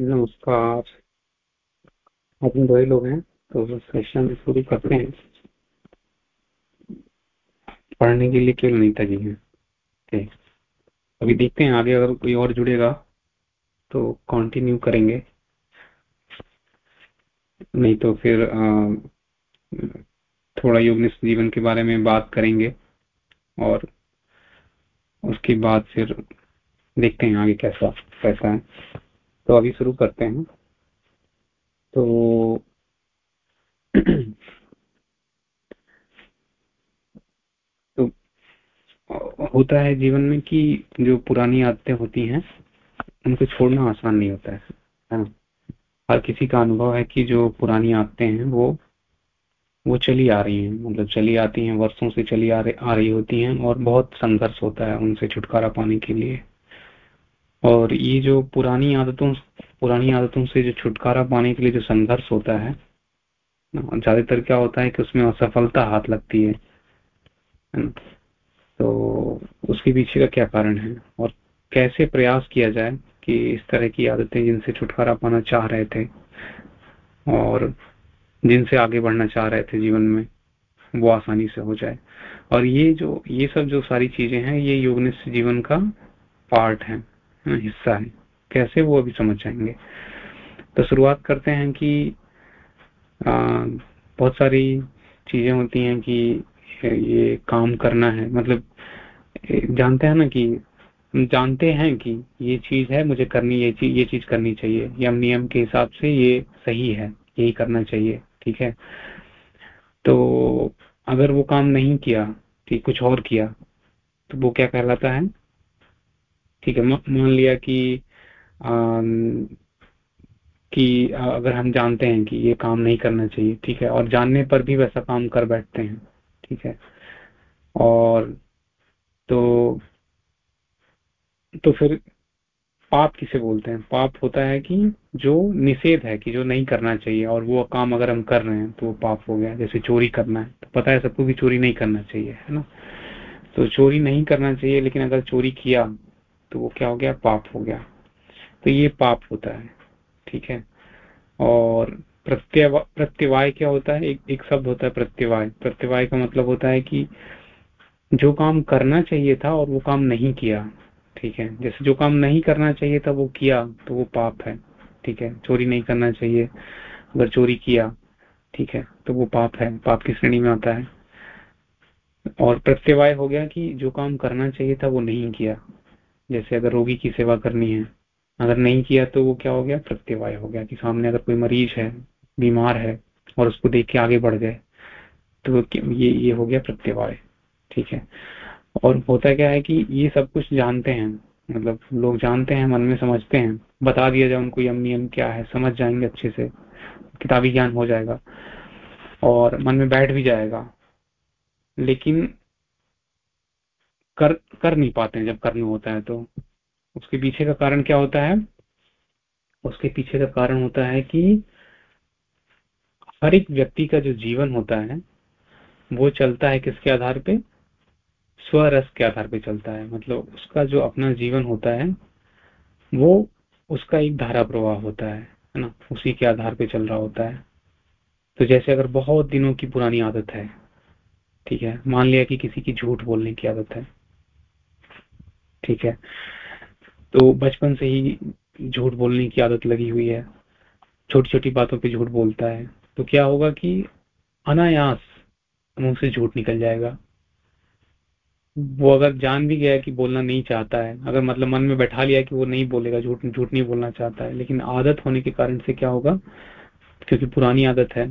नमस्कार। अपन दो ही लोग हैं तो सेशन शुरू करते हैं। पढ़ने के लिए केवल नहीं जी हैं। अभी देखते हैं आगे अगर कोई और जुड़ेगा तो कंटिन्यू करेंगे। नहीं तो फिर आ, थोड़ा योग जीवन के बारे में बात करेंगे और उसके बाद फिर देखते हैं आगे कैसा कैसा है। तो अभी शुरू करते हैं। तो तो होता है जीवन में कि जो पुरानी आदतें होती हैं, उनको छोड़ना आसान नहीं होता है है ना? हर किसी का अनुभव है कि जो पुरानी आदतें हैं, वो वो चली आ रही हैं। मतलब चली आती हैं, वर्षों से चली आ रही आ रही होती हैं और बहुत संघर्ष होता है उनसे छुटकारा पाने के लिए। और ये जो पुरानी आदतों पुरानी आदतों से जो छुटकारा पाने के लिए जो संघर्ष होता है ज़्यादातर क्या होता है कि उसमें असफलता हाथ लगती है तो उसके पीछे का क्या कारण है? और कैसे प्रयास किया जाए कि इस तरह की आदतें जिनसे छुटकारा पाना चाह रहे थे और जिनसे आगे बढ़ना चाह रहे थे जीवन में, वो आसानी से हो जाए। और ये जो, ये सब जो सारी चीज़ें हैं, ये योगनिष्ठ जीवन का पार्ट है। हिस्सा है। कैसे वो अभी समझ जाएँगे? तो शुरुआत करते हैं कि आ, बहुत सारी चीज़ें होती हैं कि ये काम करना है। मतलब जानते हैं ना कि जानते हैं कि ये चीज़ है मुझे करनी ये चीज़ ये चीज़ करनी चाहिए। यम नियम के हिसाब से ये सही है यही करना चाहिए ठीक है? तो अगर वो काम नहीं किया कि कुछ और किया तो वो क्या कहलाता है? ठीक है मान लिया कि आ, कि अगर हम जानते हैं कि ये काम नहीं करना चाहिए ठीक है और जानने पर भी वैसा काम कर बैठते हैं ठीक है और तो तो फिर पाप किसे बोलते हैं? पाप होता है कि जो निषेध है कि जो नहीं करना चाहिए और वो काम अगर हम कर रहे हैं तो वो पाप हो गया जैसे चोरी करना है तो पता है सबको भी चोरी नहीं करना चाहिए है ना? तो चोरी नहीं करना चाहिए लेकिन अगर चोरी किया तो वो क्या हो गया? पाप हो गया। तो ये पाप होता है ठीक है? और प्रत्यवाय क्या होता है? एक, एक शब्द होता है प्रत्यवाय। प्रत्यवाय का मतलब होता है कि जो काम करना चाहिए था और वो काम नहीं किया ठीक है? जैसे जो काम नहीं करना चाहिए था वो किया तो वो पाप है ठीक है? चोरी नहीं करना चाहिए। अगर चोरी किया ठीक है तो वो पाप है। पाप की श्रेणी में आता है। और प्रत्यवाय हो गया कि जो काम करना चाहिए था वो नहीं किया। जैसे अगर रोगी की सेवा करनी है, अगर नहीं किया तो वो क्या हो गया? प्रत्यवाय हो गया कि सामने अगर कोई मरीज़ है, बीमार है और उसको देख के आगे बढ़ गए तो ये ये हो गया प्रत्यवाय, ठीक है? और होता क्या है कि ये सब कुछ जानते हैं मतलब लोग जानते हैं, मन में समझते हैं, बता दिया जाए उनको यम नियम क्या है, समझ जाएँगे अच्छे से, किताबी ज्ञान हो जाएगा और मन में बैठ भी जाएगा। लेकिन कर कर नहीं पाते हैं जब करना होता है तो। उसके पीछे का कारण क्या होता है? उसके पीछे का कारण होता है कि हर एक व्यक्ति का जो जीवन होता है, वो चलता है किसके आधार पे? स्वरस के आधार पे चलता है। मतलब उसका जो अपना जीवन होता है, वो उसका एक धारा प्रवाह होता है है ना? उसी के आधार पे चल रहा होता है। तो जैसे अगर बहुत दिनों की पुरानी आदत है, ठीक है? मान लिया कि किसी की झूठ बोलने की आदत है। ठीक है। तो बचपन से ही झूठ बोलने की आदत लगी हुई है। छोटी छोटी बातों पे झूठ बोलता है। तो क्या होगा कि अनायास मुँह से झूठ निकल जाएगा। वो अगर जान भी गया कि बोलना नहीं चाहता है, अगर मतलब मन में बैठा लिया कि वो नहीं बोलेगा, झूठ झूठ नहीं बोलना चाहता है, लेकिन आदत होने के कारण से क्या होगा, क्योंकि पुरानी आदत है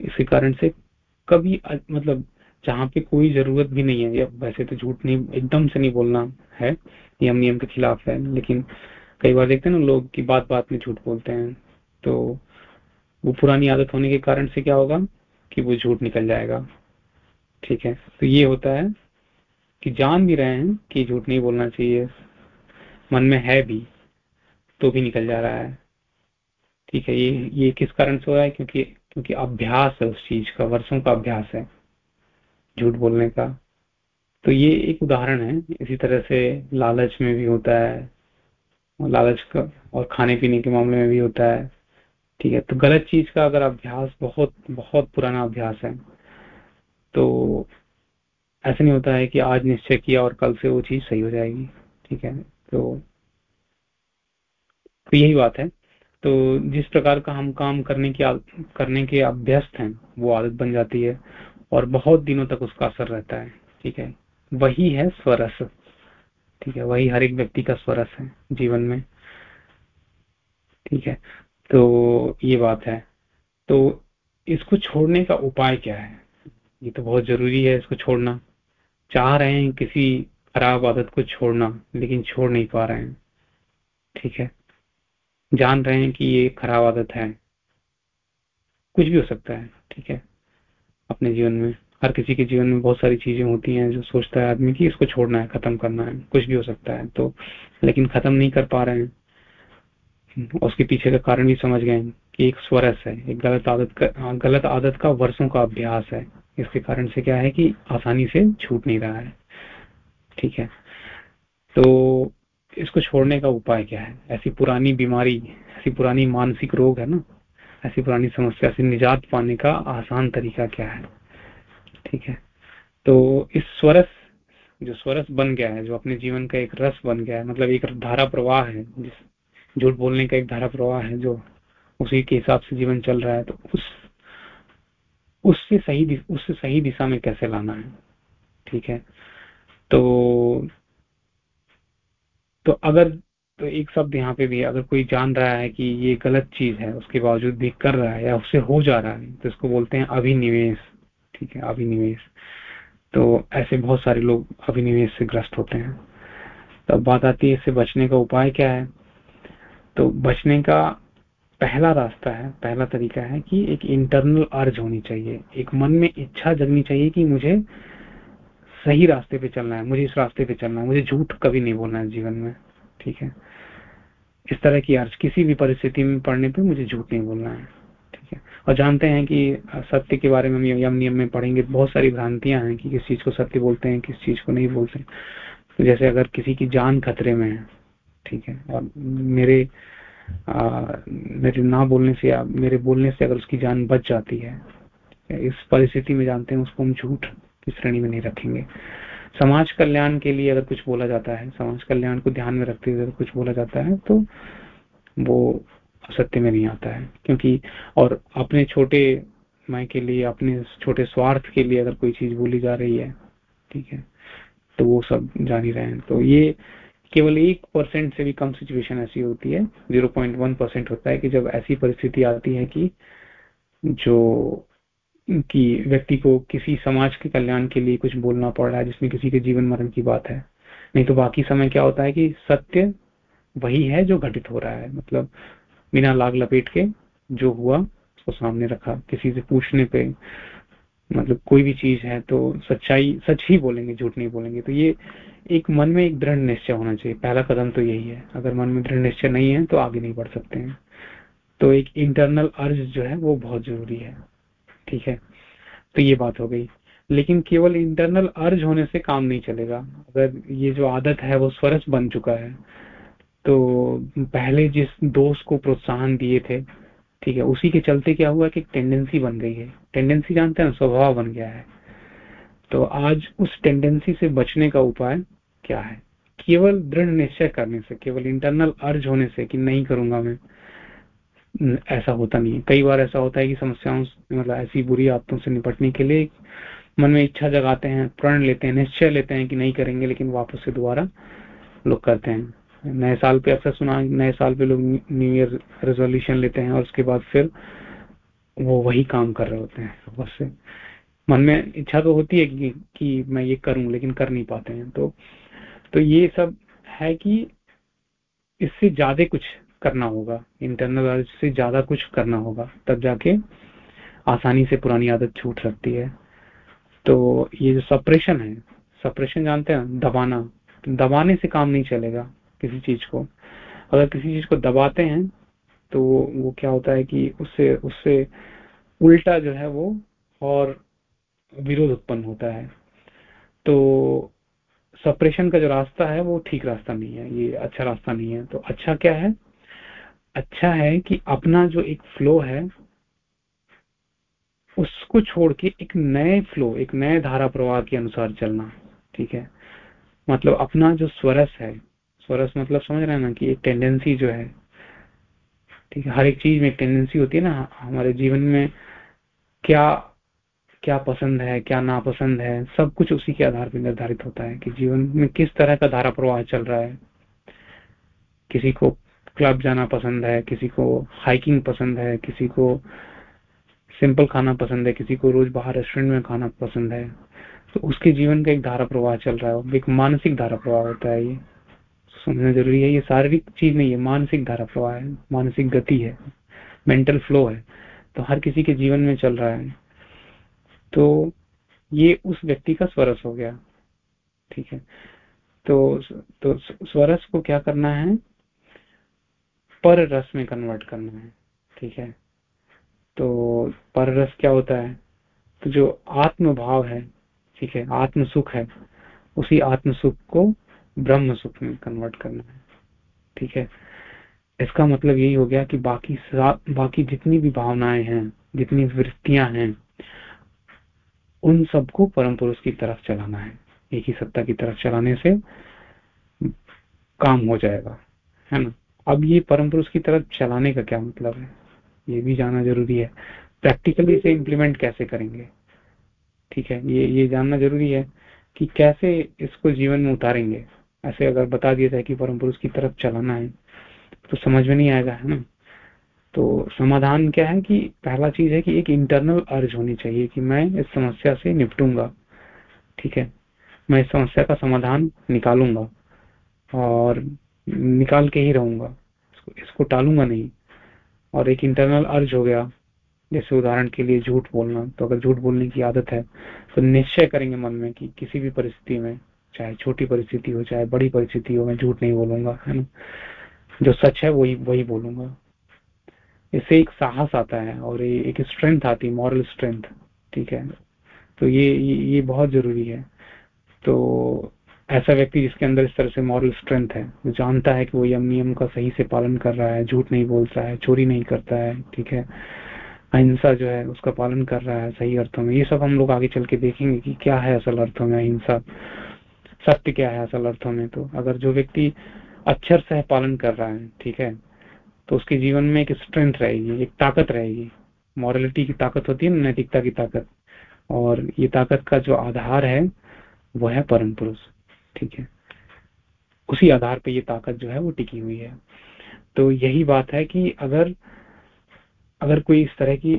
इसके कारण से कभी मतलब जहाँ पे कोई ज़रूरत भी नहीं है। या वैसे तो झूठ नहीं, एकदम से नहीं बोलना है। नियम नियम के खिलाफ है, लेकिन कई बार देखते हैं ना लोग की बात बात में झूठ बोलते हैं। तो वो पुरानी आदत होने के कारण से क्या होगा कि वो झूठ निकल जाएगा। ठीक है? तो ये होता है कि जान भी रहे हैं कि झूठ नहीं बोलना चाहिए। मन में है भी तो भी निकल जा रहा है। ठीक है? ये ये किस कारण से हो रहा है? क्योंकि क्योंकि अभ्यास है उस चीज़ का, वर्षों का अभ्यास है। झूठ बोलने का। तो ये एक उदाहरण है। इसी तरह से लालच में भी होता है लालच का और खाने पीने के मामले में भी होता है। ठीक है तो गलत चीज़ का अगर अभ्यास बहुत बहुत पुराना अभ्यास है तो ऐसा नहीं होता है कि आज निश्चय किया और कल से वो चीज़ सही हो जाएगी। ठीक है तो, तो यही बात है। तो जिस प्रकार का हम काम करने की करने के अभ्यस्त हैं वो आदत बन जाती है। और बहुत दिनों तक उसका असर रहता है, ठीक है? वही है स्वरस, ठीक है? वही हर एक व्यक्ति का स्वरस है जीवन में, ठीक है? तो ये बात है। तो इसको छोड़ने का उपाय क्या है? ये तो बहुत ज़रूरी है इसको छोड़ना। चाह रहे हैं किसी खराब आदत को छोड़ना, लेकिन छोड़ नहीं पा रहे हैं, ठीक है? जान रहे हैं कि ये खराब आदत है। कुछ भी हो सकता है, ठीक है? अपने जीवन में। हर किसी के जीवन में बहुत सारी चीज़ें होती हैं जो सोचता है आदमी कि इसको छोड़ना है, खत्म करना है, कुछ भी हो सकता है। तो लेकिन खत्म नहीं कर पा रहे हैं। उसके पीछे का कारण भी समझ गए कि एक स्वरस है, एक गलत आदत का गलत आदत का वर्षों का अभ्यास है। इसके कारण से क्या है कि आसानी से छूट नहीं रहा है। ठीक है। तो इसको छोड़ने का उपाय क्या है? ऐसी पुरानी बीमारी, ऐसी पुरानी मानसिक रोग है ना ऐसी पुरानी समस्या से निजात पाने का आसान तरीका क्या है? ठीक है। तो इस स्वरस, जो स्वरस बन गया है, जो अपने जीवन का एक रस बन गया है मतलब एक धारा प्रवाह है, जिस झूठ बोलने का एक धारा प्रवाह है, जो उसी के हिसाब से जीवन चल रहा है तो उस, उससे सही उससे सही दिशा में कैसे लाना है? ठीक है। तो तो अगर तो एक शब्द यहाँ पे भी अगर कोई जान रहा है कि ये गलत चीज़ है, उसके बावजूद भी कर रहा है या उससे हो जा रहा है तो इसको बोलते हैं अभिनिवेश। ठीक है, अभिनिवेश। तो ऐसे बहुत सारे लोग अभिनिवेश से ग्रस्त होते हैं। तब बात आती है इससे बचने का उपाय क्या है? तो बचने का पहला रास्ता है, पहला तरीका है कि एक इंटरनल अर्ज़ होनी चाहिए। एक मन में इच्छा जगनी चाहिए कि मुझे सही रास्ते पे चलना है, मुझे इस रास्ते पे चलना है, मुझे झूठ कभी नहीं बोलना है जीवन में। ठीक है? इस तरह की अर्ज़ किसी भी परिस्थिति में पढ़ने पे मुझे झूठ नहीं बोलना है ठीक है? और जानते हैं कि सत्य के बारे में हम यम नियम में पढ़ेंगे बहुत सारी भ्रांतियाँ हैं कि किस चीज़ को सत्य बोलते हैं किस चीज़ को नहीं बोलते तो जैसे अगर किसी की जान खतरे में है ठीक है? और मेरे आ, मेरे ना बोलने से या मेरे बोलने से अगर उसकी जान बच जाती है? इस परिस्थिति में जानते हैं उसको हम झूठ की श्रेणी में नहीं रखेंगे। समाज कल्याण के लिए अगर कुछ बोला जाता है, समाज कल्याण को ध्यान में रखते हुए अगर कुछ बोला जाता है तो वो सत्य में नहीं आता है। क्योंकि, और अपने छोटे मैं के लिए, अपने छोटे स्वार्थ के लिए अगर कोई चीज़ बोली जा रही है, ठीक है तो वो सब जान ही रहे। हैं तो ये केवल एक परसेंट से भी कम सिचुएशन ऐसी होती है ज़ीरो पॉइंट वन परसेंट होता है कि जब ऐसी परिस्थिति आती है कि जो कि व्यक्ति को किसी समाज के कल्याण के लिए कुछ बोलना पड़ रहा है, जिसमें किसी के जीवन मरण की बात है। नहीं तो बाकी समय क्या होता है कि सत्य वही है जो घटित हो रहा है। मतलब बिना लाग लपेट के जो हुआ, उसको सामने रखा। किसी से पूछने पे मतलब कोई भी चीज़ है तो सच्चाई, सच ही बोलेंगे, झूठ नहीं बोलेंगे। तो ये एक मन में एक दृढ़ निश्चय होना चाहिए। पहला कदम तो यही है। अगर मन में दृढ़ निश्चय नहीं है तो आगे नहीं बढ़ सकते हैं। तो एक इंटरनल अर्ज़ जो है वो बहुत ज़रूरी है। ठीक है? तो ये बात हो गई। लेकिन केवल इंटरनल अर्ज़ होने से काम नहीं चलेगा। अगर ये जो आदत है, वो स्वरस बन चुका है तो पहले जिस दोस्त को प्रोत्साहन दिए थे, ठीक है, उसी के चलते क्या हुआ कि टेंडेंसी बन गई है। टेंडेंसी जानते हैं स्वभाव बन गया है। तो आज उस टेंडेंसी से बचने का उपाय क्या है? केवल दृढ़ निश्चय करने से, केवल इंटरनल अर्ज़ होने से कि नहीं करूँगा मैं ऐसा होता नहीं कई बार ऐसा होता है कि समस्याओं मतलब ऐसी बुरी आदतों से निपटने के लिए मन में इच्छा जगाते हैं प्रण लेते हैं निश्चय लेते हैं कि नहीं करेंगे लेकिन वापस से दोबारा लोग करते हैं। नए साल पे अक्सर सुना नए साल पे लोग न्यू ईयर रेजोल्यूशन लेते हैं और उसके बाद फिर वो वही काम कर रहे होते हैं। बस मन में इच्छा तो होती है कि, कि मैं ये करूँ लेकिन कर नहीं पाते हैं। तो तो ये सब है कि इससे ज़्यादा कुछ करना होगा। इंटरनल अर्ज़ से ज़्यादा कुछ करना होगा, तब जाके आसानी से पुरानी आदत छूट सकती है। तो ये जो सप्रेशन है सप्रेशन जानते हैं? दबाना। दबाने से काम नहीं चलेगा किसी चीज़ को। अगर किसी चीज़ को दबाते हैं तो वो क्या होता है कि उससे उससे उल्टा जो है वो और विरोध उत्पन्न होता है। तो सप्रेशन का जो रास्ता है, वो ठीक रास्ता नहीं है। ये अच्छा रास्ता नहीं है। तो अच्छा क्या है? अच्छा है कि अपना जो एक फ्लो है, उसको छोड़ के एक नए फ्लो एक नए धारा प्रवाह के अनुसार चलना, ठीक है? मतलब अपना जो स्वरस है, स्वरस मतलब समझ रहे हैं ना कि एक टेंडेंसी जो है, ठीक है? हर एक चीज़ में एक टेंडेंसी होती है ना, हमारे जीवन में क्या क्या पसंद है, क्या नापसंद है, सब कुछ उसी के आधार पर निर्धारित होता है कि जीवन में किस तरह का धारा प्रवाह चल रहा है। किसी को क्लब जाना पसंद है, किसी को हाइकिंग पसंद है, किसी को सिंपल खाना पसंद है, किसी को रोज बाहर रेस्टोरेंट में खाना पसंद है तो उसके जीवन का एक धारा प्रवाह चल रहा है एक मानसिक धारा प्रवाह होता है ये। समझना ज़रूरी है, ये शारीरिक चीज़ नहीं है, मानसिक धारा प्रवाह है, मानसिक गति है मेंटल फ्लो है तो हर किसी के जीवन में चल रहा है। तो ये उस व्यक्ति का स्वरस हो गया, ठीक है। तो तो स्वरस को क्या करना है? पर रस में कन्वर्ट करना है, ठीक है? तो पर रस क्या होता है? तो जो आत्म भाव है, ठीक है आत्म सुख है, उसी आत्म सुख को ब्रह्म सुख में कन्वर्ट करना है, ठीक है? इसका मतलब यही हो गया कि बाकी बाकी जितनी भी भावनाएँ हैं, जितनी वृत्तियाँ हैं, उन सबको परम पुरुष की तरफ़ चलाना है। एक ही सत्ता की तरफ़ चलाने से काम हो जाएगा, है ना? अब ये परम पुरुष की तरफ़ चलाने का क्या मतलब है? ये भी जानना ज़रूरी है। प्रैक्टिकली इसे इम्प्लीमेंट कैसे करेंगे? ठीक है, ये ये जानना ज़रूरी है कि कैसे इसको जीवन में उतारेंगे। ऐसे अगर बता दिया जाए कि परम पुरुष की तरफ़ चलाना है तो समझ में नहीं आएगा, है ना? तो समाधान क्या है कि पहला चीज़ है कि एक इंटरनल अर्ज़ होनी चाहिए कि मैं इस समस्या से निपटूँगा, ठीक है? मैं इस समस्या का समाधान निकालूँगा और निकाल के ही रहूँगा। इसको, इसको टालूँगा नहीं। और एक इंटरनल अर्ज़ हो गया जैसे उदाहरण के लिए झूठ बोलना। तो अगर झूठ बोलने की आदत है तो निश्चय करेंगे मन में कि किसी भी परिस्थिति में चाहे छोटी परिस्थिति हो चाहे बड़ी परिस्थिति हो मैं झूठ नहीं बोलूँगा है ना? जो सच है वही वही बोलूँगा। इससे एक साहस आता है और एक स्ट्रेंथ आती है मॉरल स्ट्रेंथ ठीक है? तो ये ये बहुत ज़रूरी है। तो ऐसा व्यक्ति जिसके अंदर इस तरह से मॉरल स्ट्रेंथ है, वो जानता है कि वो यम नियम का सही से पालन कर रहा है, झूठ नहीं बोलता है, चोरी नहीं करता है, ठीक है? अहिंसा जो है, उसका पालन कर रहा है सही अर्थों में। ये सब हम लोग आगे चल के देखेंगे कि क्या है असल अर्थों में अहिंसा। सत्य क्या है असल अर्थों में तो? अगर जो व्यक्ति अक्षर से पालन कर रहा है, ठीक है? तो उसके जीवन में एक स्ट्रेंथ रहेगी, एक ताकत रहेगी। मॉरलिटी की ताकत होती है नैतिकता की ताकत। और ये ताकत का जो आधार है, वो है परम पुरुष। ठीक है। उसी आधार पे ये ताकत जो है वो टिकी हुई है। तो यही बात है कि अगर अगर कोई इस तरह की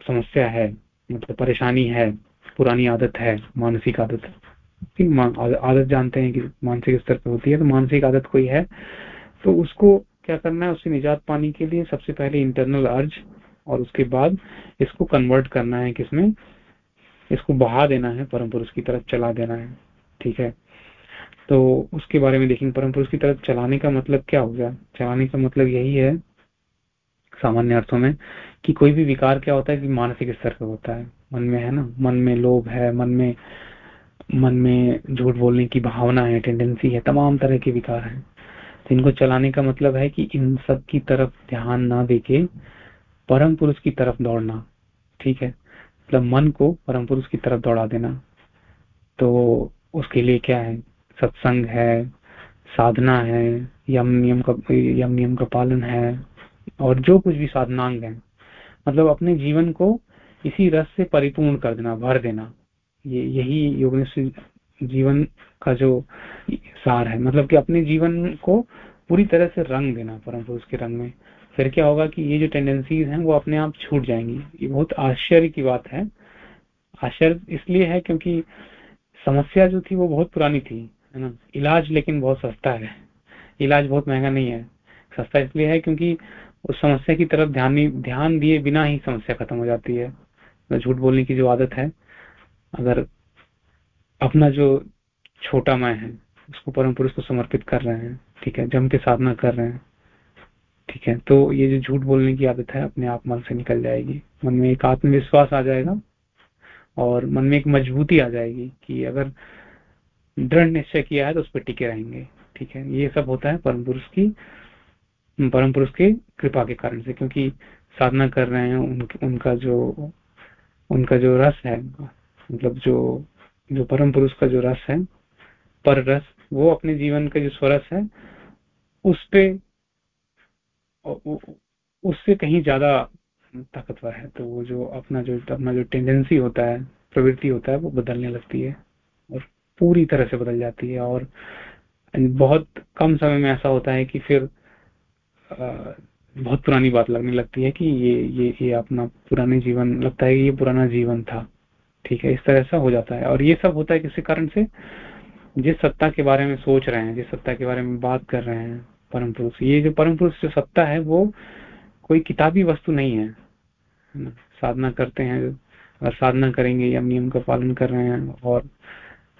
समस्या है मतलब परेशानी है, पुरानी आदत है, मानसिक आदत आदत जानते हैं कि मानसिक स्तर पर होती है तो मानसिक आदत कोई है तो उसको क्या करना है उससे निजात पाने के लिए सबसे पहले इंटरनल अर्ज़ और उसके बाद इसको कन्वर्ट करना है, किसमें? इसको बहा देना है, परम पुरुष की तरफ़ चला देना है। ठीक है। तो उसके बारे में देखेंगे। परम पुरुष की तरफ़ चलाने का मतलब क्या होगा चलाने का मतलब यही है, सामान्य अर्थों में, कि कोई भी विकार क्या होता है कि मानसिक स्तर पर होता है। मन में है ना? मन में लोभ है, मन में मन में झूठ बोलने की भावना है टेंडेंसी है, तमाम तरह के विकार हैं। तो इनको चलाने का मतलब है कि इन सब की तरफ़ ध्यान ना देके परम पुरुष की तरफ़ दौड़ना, ठीक है? मतलब मन को परम पुरुष की तरफ़ दौड़ा देना। तो उसके लिए क्या है? सत्संग है, साधना है, यम नियम का, यम नियम का पालन है, और जो कुछ भी साधनांग है। मतलब अपने जीवन को इसी रस से परिपूर्ण कर देना, भर देना। ये, यही योग जीवन का जो सार है। मतलब कि अपने जीवन को पूरी तरह से रंग देना, परम पुरुष के रंग में। फिर क्या होगा कि ये जो टेंडेंसीज हैं, वो अपने आप छूट जाएँगी। ये बहुत आश्चर्य की बात है। आश्चर्य इसलिए है क्योंकि समस्या जो थी वो बहुत पुरानी थी, है ना? इलाज लेकिन बहुत सस्ता है। इलाज बहुत महँगा नहीं है। सस्ता इसलिए है क्योंकि उस समस्या की तरफ़ ध्यान ध्यान दिए बिना ही समस्या खत्म हो जाती है। तो झूठ बोलने की जो आदत है, अगर अपना जो छोटा मैं है, उसको परम पुरुष को समर्पित कर रहे हैं, ठीक है? जम के साधना कर रहे हैं, ठीक है? तो ये जो झूठ बोलने की आदत है, अपने आप मन से निकल जाएगी। मन में एक आत्मविश्वास आ जाएगा। और मन में एक मजबूती आ जाएगी कि अगर दृढ़ निश्चय किया है तो उस पर टिके रहेंगे ठीक है? ये सब होता है परम पुरुष की परम पुरुष के कृपा के कारण से क्योंकि साधना कर रहे हैं उन, उनका जो उनका जो रस है मतलब जो जो परम पुरुष का जो रस है पर रस वो अपने जीवन का जो स्वरस है उस पे उससे कहीं ज़्यादा ताकतवर है तो वो जो अपना जो अपना जो टेंडेंसी होता है, प्रवृत्ति होता है, वो बदलने लगती है और पूरी तरह से बदल जाती है और बहुत कम समय में ऐसा होता है कि फिर बहुत पुरानी बात लगने लगती है कि ये ये ये अपना पुराने जीवन, लगता है कि ये पुराना जीवन था। ठीक है, इस तरह से हो जाता है और ये सब होता है किसी कारण से? जिस सत्ता के बारे में सोच रहे हैं, जिस सत्ता के बारे में बात कर रहे हैं, परम पुरुष। ये जो परम पुरुष जो सत्ता है, वो कोई किताबी वस्तु नहीं है। साधना करते हैं, अगर साधना करेंगे या नियम का पालन कर रहे हैं और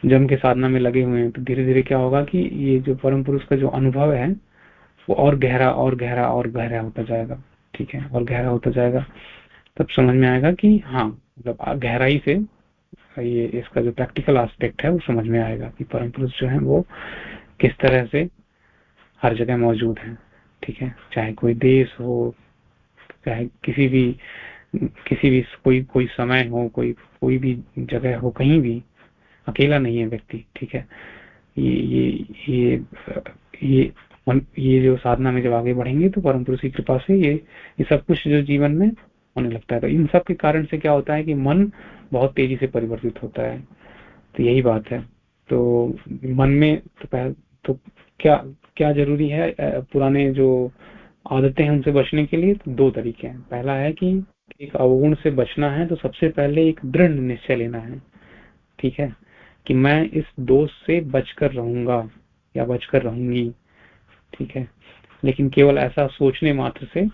जम के साधना में लगे हुए हैं तो धीरे धीरे क्या होगा कि ये जो परम पुरुष का जो अनुभव है, वो और गहरा और गहरा और गहरा होता जाएगा। ठीक है? और गहरा होता जाएगा। तब समझ में आएगा कि हाँ मतलब गहराई से ये, इसका जो प्रैक्टिकल एस्पेक्ट है, वो समझ में आएगा कि परम पुरुष जो है, वो किस तरह से हर जगह मौजूद है। ठीक है? चाहे कोई देश हो चाहे किसी भी किसी भी कोई कोई समय हो, कोई कोई भी जगह हो, कहीं भी, अकेला नहीं है व्यक्ति, ठीक है? ये ये ये ये ये जो साधना में जब आगे बढ़ेंगे तो परम पुरुष की कृपा से ये ये सब कुछ जो जीवन में होने लगता है। तो इन सब के कारण से क्या होता है कि मन बहुत तेज़ी से परिवर्तित होता है। तो यही बात है। तो मन में तो तो क्या क्या ज़रूरी है? पुराने जो आदतें हैं उनसे बचने के लिए तो दो तरीके हैं। पहला है कि एक अवगुण से बचना है तो सबसे पहले एक दृढ़ निश्चय लेना है, ठीक है? कि मैं इस दोष से बचकर रहूँगा, या बचकर रहूँगी, ठीक है? लेकिन केवल ऐसा सोचने मात्र से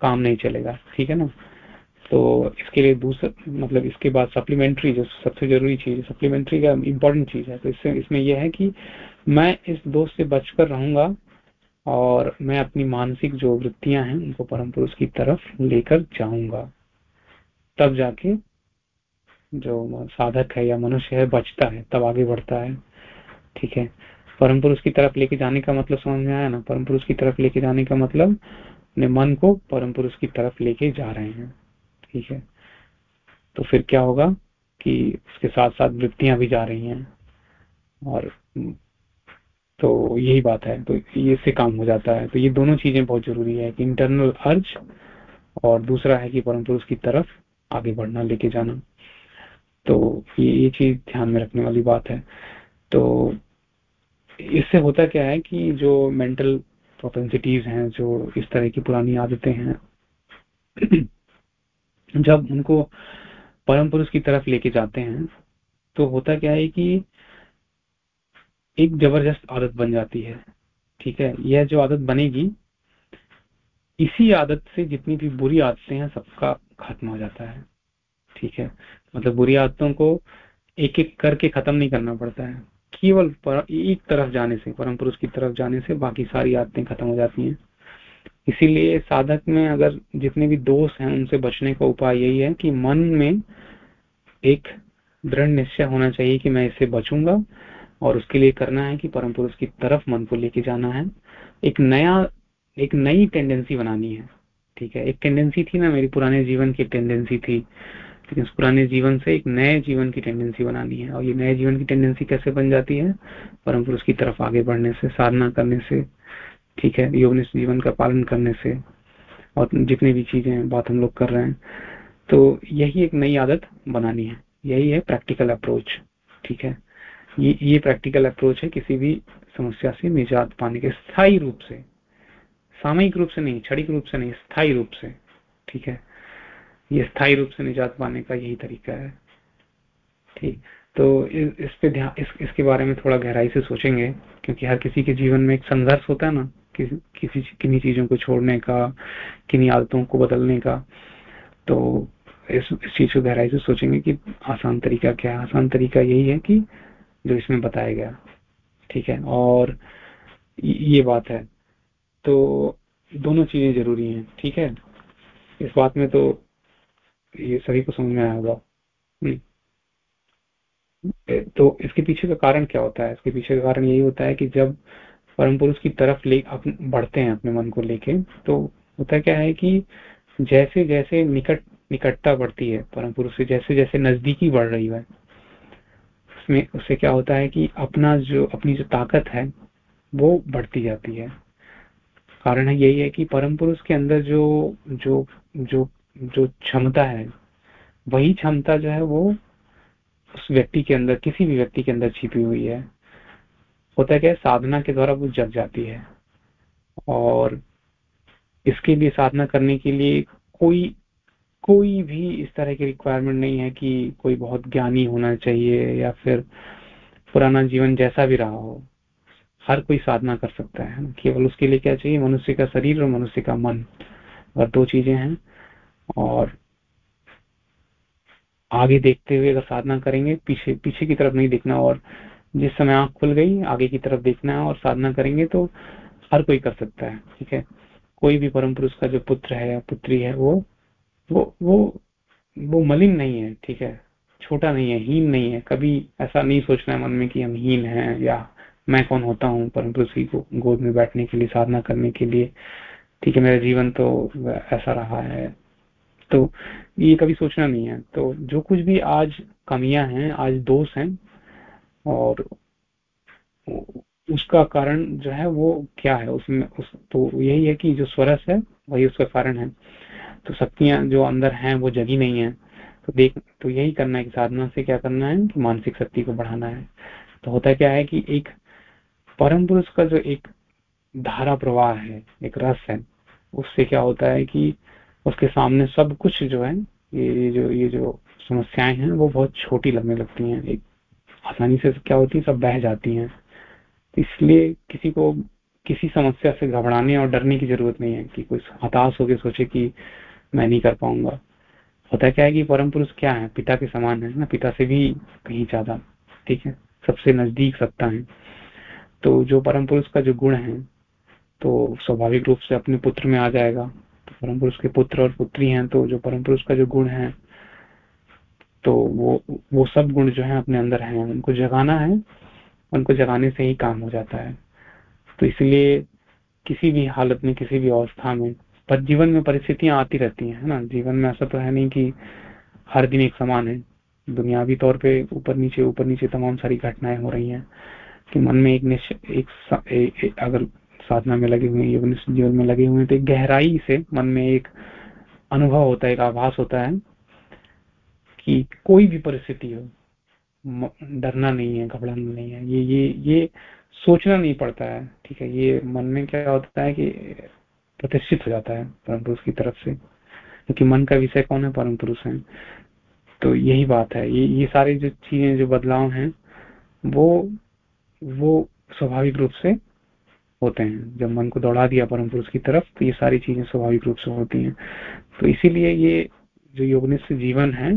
काम नहीं चलेगा, ठीक है ना? तो इसके लिए दूसरा मतलब इसके बाद सप्लीमेंट्री जो सबसे ज़रूरी चीज़ सप्लीमेंट्री का इम्पोर्टेंट चीज़ है तो इससे, इसमें यह है कि मैं इस दोष से बचकर रहूँगा और मैं अपनी मानसिक जो वृत्तियाँ हैं, उनको परम पुरुष की तरफ़ लेकर जाऊँगा। तब जाके जो साधक है या मनुष्य है, बचता है, तब आगे बढ़ता है। ठीक है? परम पुरुष की तरफ़ लेके जाने का मतलब समझ में आया ना? परम पुरुष की तरफ़ लेके जाने का मतलब अपने मन को परम पुरुष की तरफ़ लेके जा रहे हैं। ठीक है? तो फिर क्या होगा कि उसके साथ साथ वृत्तियाँ भी जा रही हैं और तो यही बात है। तो ये से काम हो जाता है। तो ये दोनों चीज़ें बहुत ज़रूरी है कि इंटरनल अर्ज़ और दूसरा है कि परम पुरुष की तरफ़ आगे बढ़ना, लेके जाना। तो ये ये चीज़ ध्यान में रखने वाली बात है। तो इससे होता क्या है कि जो मेंटल प्रोपेंसिटीज हैं, जो इस तरह की पुरानी आदतें हैं, जब उनको परम पुरुष की तरफ़ लेके जाते हैं तो होता क्या है कि एक ज़बरदस्त आदत बन जाती है, ठीक है? यह जो आदत बनेगी, इसी आदत से जितनी भी बुरी आदतें हैं, सबका खत्म हो जाता है, ठीक है? मतलब बुरी आदतों को एक एक करके खत्म नहीं करना पड़ता है। केवल एक तरफ़ जाने से, परम पुरुष की तरफ़ जाने से बाकी सारी आदतें खत्म हो जाती हैं। इसीलिए साधक में अगर जितने भी दोष हैं, उनसे बचने का उपाय यही है कि मन में एक दृढ़ निश्चय होना चाहिए कि मैं इससे बचूँगा। और उसके लिए करना है कि परम पुरुष की तरफ़ मन को लेके जाना है। एक नया, एक नई टेंडेंसी बनानी है। ठीक है? एक टेंडेंसी थी ना, मेरी पुराने जीवन की टेंडेंसी थी। लेकिन पुराने जीवन से एक नए जीवन की टेंडेंसी बनानी है। और ये नए जीवन की टेंडेंसी कैसे बन जाती है? परम पुरुष की तरफ़ आगे बढ़ने से, साधना करने से, ठीक है? योग जीवन का पालन करने से, और जितनी भी चीज़ें, बात हम लोग कर रहे हैं। तो यही एक नई आदत बनानी है। यही है प्रैक्टिकल अप्रोच ठीक है? ये ये प्रैक्टिकल अप्रोच है किसी भी समस्या से निजात पाने के स्थायी रूप से। सामयिक रूप से नहीं क्षणिक रूप से नहीं स्थायी रूप से ठीक है? ये स्थायी रूप से निजात पाने का यही तरीका है। ठीक तो इस, इस पे ध्यान इस, इसके बारे में थोड़ा गहराई से सोचेंगे क्योंकि हर किसी के जीवन में एक संघर्ष होता है ना कि, किसी किन्हीं चीज़ों को छोड़ने का किन्हीं आदतों को बदलने का। तो इस, इस चीज़ को गहराई से सोचेंगे कि आसान तरीका क्या है? आसान तरीका यही है कि जो इसमें बताया गया। ठीक है? और ये बात है। तो दोनों चीज़ें ज़रूरी हैं। ठीक है? इस बात में तो ये सभी को समझ में आया होगा। हम्म। तो इसके पीछे का कारण क्या होता है? इसके पीछे का कारण यही होता है कि जब परम पुरुष की तरफ़ ले बढ़ते हैं अपने मन को लेके तो होता क्या है कि जैसे जैसे निकट, निकटता बढ़ती है परम पुरुष से जैसे जैसे नजदीकी बढ़ रही है उसमें, उससे क्या होता है कि अपना जो, अपनी जो ताकत है, वो बढ़ती जाती है। कारण है यही है कि परम पुरुष के अंदर जो जो जो जो क्षमता है, वही क्षमता जो है वो उस व्यक्ति के अंदर, किसी भी व्यक्ति के अंदर छिपी हुई है। होता है क्या, साधना के द्वारा वो जग जाती है। और इसके लिए साधना करने के लिए कोई कोई भी इस तरह की रिक्वायरमेंट नहीं है कि कोई बहुत ज्ञानी होना चाहिए या फिर पुराना जीवन जैसा भी रहा हो। हर कोई साधना कर सकता है। केवल उसके लिए क्या चाहिए? मनुष्य का शरीर और मनुष्य का मन। और दो चीज़ें हैं। और आगे देखते हुए अगर साधना करेंगे, पीछे पीछे की तरफ़ नहीं देखना और जिस समय आँख खुल गई, आगे की तरफ़ देखना है और साधना करेंगे तो हर कोई कर सकता है। ठीक है? कोई भी परम पुरुष का जो पुत्र है या पुत्री है, वो वो वो वो मलिन नहीं है, ठीक है? छोटा नहीं है, हीन नहीं है। कभी ऐसा नहीं सोचना है मन में कि हम हीन हैं या मैं कौन होता हूँ परम पुरुष को गोद में बैठने के लिए, साधना करने के लिए। ठीक है, मेरा जीवन तो ऐसा रहा है। तो ये कभी सोचना नहीं है। तो जो कुछ भी आज कमियाँ हैं, आज दोष हैं और उसका कारण जो है वो क्या है? उसमें, उस तो यही है कि जो स्वरस है, वही उसका कारण है। तो शक्तियाँ जो अंदर हैं, वो जगी नहीं है। तो देख तो यही करना है कि साधना से क्या करना है कि मानसिक शक्ति को बढ़ाना है। तो होता क्या है कि एक परम पुरुष का जो एक धारा प्रवाह है, एक रस है, उससे क्या होता है कि उसके सामने सब कुछ जो है, ये जो ये जो समस्याएँ हैं, वो बहुत छोटी लगने लगती हैं। एक आसानी से क्या होती है, सब बह जाती हैं। इसलिए किसी को किसी समस्या से घबराने और डरने की ज़रूरत नहीं है कि कोई हताश होकर सोचे कि मैं नहीं कर पाऊँगा। होता क्या है कि परम पुरुष क्या है? पिता के समान है ना? पिता से भी कहीं ज़्यादा, ठीक है? सबसे नज़दीक सत्ता है। तो जो परम पुरुष का जो गुण है तो स्वाभाविक रूप से अपने पुत्र में आ जाएगा। तो परम पुरुष के पुत्र और पुत्री हैं तो जो परम पुरुष का जो गुण है तो वो वो सब गुण जो है अपने अंदर हैं। उनको जगाना है, उनको जगाने से ही काम हो जाता है। तो इसलिए किसी भी हालत में, किसी भी अवस्था में पर जीवन में परिस्थितियाँ आती रहती हैं है ना? जीवन में ऐसा तो है नहीं कि हर दिन एक समान है। दुनियावी तौर पे ऊपर नीचे ऊपर नीचे तमाम सारी घटनाएँ हो रही हैं कि मन में एक निश्चय एक, एक, एक अगर साधना में लगे हुए हैं जीवन में लगे हुए हैं तो एक गहराई से मन में एक अनुभव होता है एक आभास होता है कि कोई भी परिस्थिति हो डरना नहीं है घबराना नहीं है। ये ये ये सोचना नहीं पड़ता है ठीक है? ये मन में क्या होता है कि प्रतिष्ठित हो जाता है परम पुरुष की तरफ़ से, क्योंकि मन का विषय कौन है? परम पुरुष है। तो यही बात है। ये ये सारी जो चीज़ें, जो बदलाव हैं, वो वो स्वाभाविक रूप से होते हैं। जब मन को दौड़ा दिया परम पुरुष की तरफ़ तो ये सारी चीज़ें स्वाभाविक रूप से होती हैं। तो इसीलिए ये जो योगनिष्ठ जीवन है,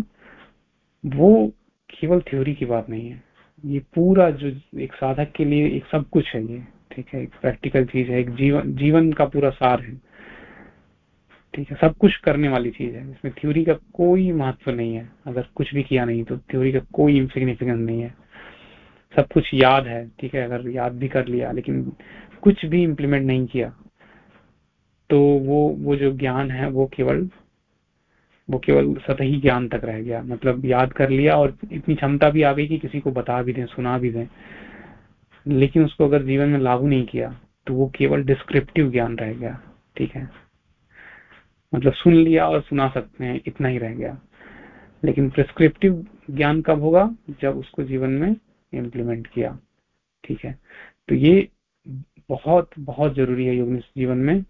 वो केवल थ्योरी की बात नहीं है। ये पूरा जो एक साधक के लिए एक सब कुछ है ये। ठीक है, एक प्रैक्टिकल चीज़ है, एक जीवन जीवन का पूरा सार है। ठीक है, सब कुछ करने वाली चीज़ है, इसमें थ्योरी का कोई महत्व नहीं है। अगर कुछ भी किया नहीं तो थ्योरी का कोई सिग्निफिकेंस नहीं है। सब कुछ याद है, ठीक है, अगर याद भी कर लिया, लेकिन कुछ भी इम्प्लीमेंट नहीं किया तो वो वो जो ज्ञान है, वो केवल वो केवल सतही ज्ञान तक रह गया। मतलब याद कर लिया और इतनी क्षमता भी आ गई कि किसी को बता भी दें, सुना भी दें। लेकिन उसको अगर जीवन में लागू नहीं किया तो वो केवल डिस्क्रिप्टिव ज्ञान रह गया, ठीक है? मतलब सुन लिया और सुना सकते हैं, इतना ही रह गया। लेकिन प्रिस्क्रिप्टिव ज्ञान कब होगा? जब उसको जीवन में इम्प्लीमेंट किया, ठीक है? तो ये बहुत बहुत ज़रूरी है योग जीवन में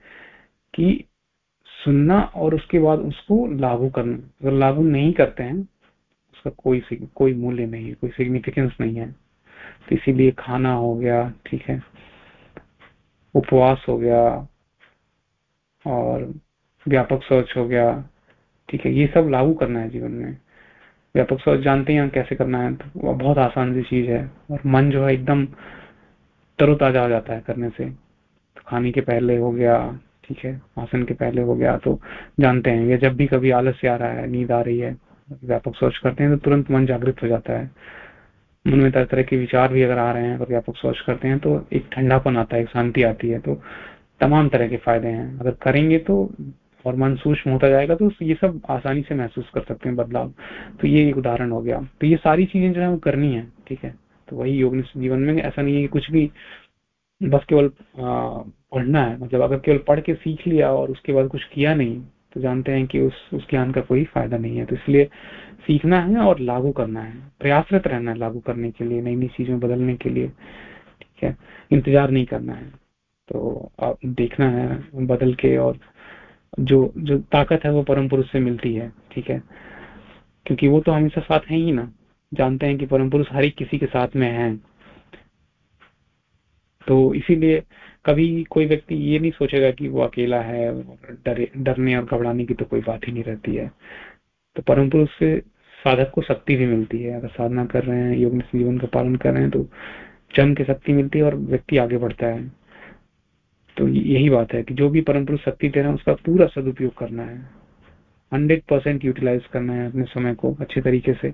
कि सुनना और उसके बाद उसको लागू करना। अगर लागू नहीं करते हैं, उसका कोई कोई मूल्य नहीं है, कोई सिग्निफिकेंस नहीं है। इसीलिए खाना हो गया, ठीक है। उपवास हो गया और व्यापक सोच हो गया, ठीक है। ये सब लागू करना है जीवन में। व्यापक सोच जानते हैं कैसे करना है तो बहुत आसान सी चीज़ है और मन जो है एकदम तरोताजा हो जाता है करने से। तो खाने के पहले हो गया, ठीक है, आसन के पहले हो गया तो जानते हैं। या जब भी कभी आलस्य आ रहा है, नींद आ रही है, व्यापक सोच करते हैं तो तुरंत मन जागृत हो जाता है। मन में तरह तरह के विचार भी अगर आ रहे हैं, अगर व्यापक सोच करते हैं तो एक ठंडापन आता है, एक शांति आती है। तो तमाम तरह के फ़ायदे हैं। अगर करेंगे तो और मन सूक्ष्म होता जाएगा तो ये सब आसानी से महसूस कर सकते हैं बदलाव। तो ये एक उदाहरण हो गया। तो ये सारी चीज़ें जो है, वो करनी है, ठीक है? तो वही योग जीवन में ऐसा नहीं है कि कुछ भी बस केवल पढ़ना है। मतलब अगर केवल पढ़ के सीख लिया और उसके बाद कुछ किया नहीं तो जानते हैं कि उस उस ज्ञान का कोई फ़ायदा नहीं है। तो इसलिए सीखना है और लागू करना है। प्रयासरत रहना है लागू करने के लिए नई नई चीज़ों बदलने के लिए। ठीक है? इंतज़ार नहीं करना है। तो आप देखना है बदल के और जो जो ताकत है वो परम पुरुष से मिलती है। ठीक है? क्योंकि वो तो हमेशा साथ है ही ना। जानते हैं कि परम पुरुष हर एक किसी के साथ में है। तो इसीलिए कभी कोई व्यक्ति ये नहीं सोचेगा कि वो अकेला है डरे, डरने और घबराने की तो कोई बात ही नहीं रहती है। तो परम पुरुष से साधक को शक्ति भी मिलती है। अगर साधना कर रहे हैं, योग जीवन का पालन कर रहे हैं तो जन्म की शक्ति मिलती है और व्यक्ति आगे बढ़ता है। तो यही बात है कि जो भी परम पुरुष शक्ति दे रहे हैं, उसका पूरा सदुपयोग करना है। हंड्रेड परसेंट यूटिलाइज करना है अपने समय को अच्छे तरीके से।